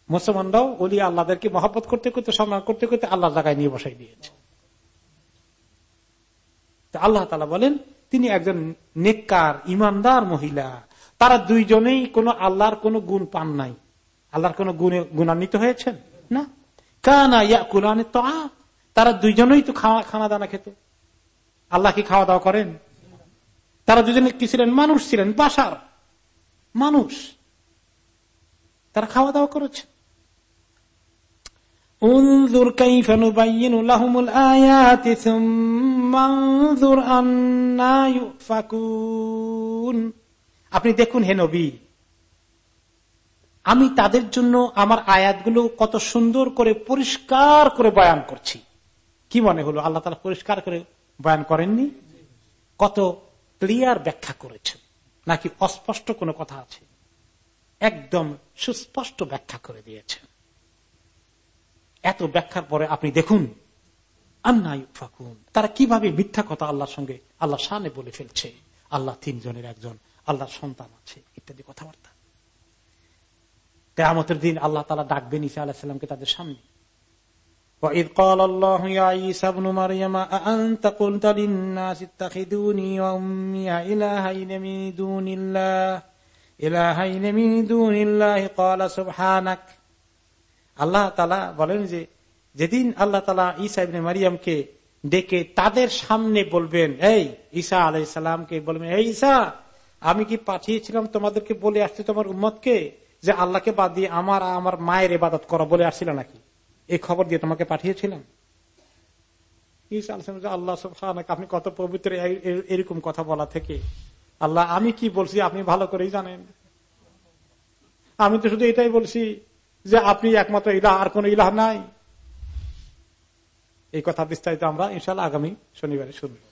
মুসলমানরাও ওলি আল্লাহদেরকে মহব্বত করতে করতে, সম্মান করতে করতে আল্লাহ জায়গায় নিয়ে বসাই দিয়েছে। আল্লাহ তালা বলেন তিনি একজন নেককার, ইমানদার মহিলা। তারা দুইজনেই কোন আল্লাহর কোন গুণ পান নাই। আল্লাহর কোন গুণে গুণান্বিত হয়েছেন? না। কানা ইয়া কুলানে তো তারা দুইজনেই তো খাওয়া খানা দানা খেত। আল্লাহ কি খাওয়া দাওয়া করেন? তারা দুজনে কি ছিলেন? মানুষ ছিলেন, বাসার মানুষ। তারা খাওয়া দাওয়া করেছে انظر كيف نبين لهم الآيات ثم انظر أنا يؤفكون আপনি দেখুন হে নবী আমি তাদের জন্য আমার আয়াতগুলো কত সুন্দর করে পরিষ্কার করে বয়ান করছি কি মনে হলো আল্লাহ তালা পরিষ্কার করে বয়ান করেননি কত ক্লিয়ার ব্যাখ্যা করেছেন নাকি অস্পষ্ট কোনো কথা আছে একদম সুস্পষ্ট ব্যাখ্যা করে দিয়েছেন এত ব্যাখ্যার পরে আপনি দেখুন ফাকুন তারা কিভাবে মিথ্যা কথা আল্লাহর সঙ্গে আল্লাহ সানে বলে ফেলছে আল্লাহ তিনজনের একজন আল্লাহর সন্তান আছে ইত্যাদি কথাবার্তা কেয়ামতের দিন আল্লাহ তালা ডাকবেন ইসা আলাহিসামকে তাদের সামনে وإذ قال الله يا عيسى ابن مريم أأنت قلت للناس اتخذوني وأمي إلهين من دون الله إلهين من دون الله قال سبحانك আল্লাহ তালা বলেন যে, যেদিন আল্লাহ তালা ঈসা ইবনে মারিয়ামকে ডেকে তাদের সামনে বলবেন, এই ঈসা আলাই সালামকে বলবেন, এই ঈসা, আমি কি পাঠিয়েছিলাম তোমাদেরকে বলে আসছি তোমার উম্মতকে যে আল্লাহকে বাদ দিয়ে আমার আমার মায়ের ইবাদত করো বলে আসছিল নাকি? এই খবর দিয়ে তোমাকে পাঠিয়েছিলাম? আল্লাহ আপনি কত পবিত্র এরকম কথা বলা থেকে। আল্লাহ, আমি কি বলছি আপনি ভালো করেই জানেন। আমি তো শুধু এটাই বলছি যে আপনি একমাত্র ইলাহ, আর কোন ইলাহ নাই। এই কথা বিস্তারিত আমরা ইনশাল্লাহ আগামী শনিবারে শুনব।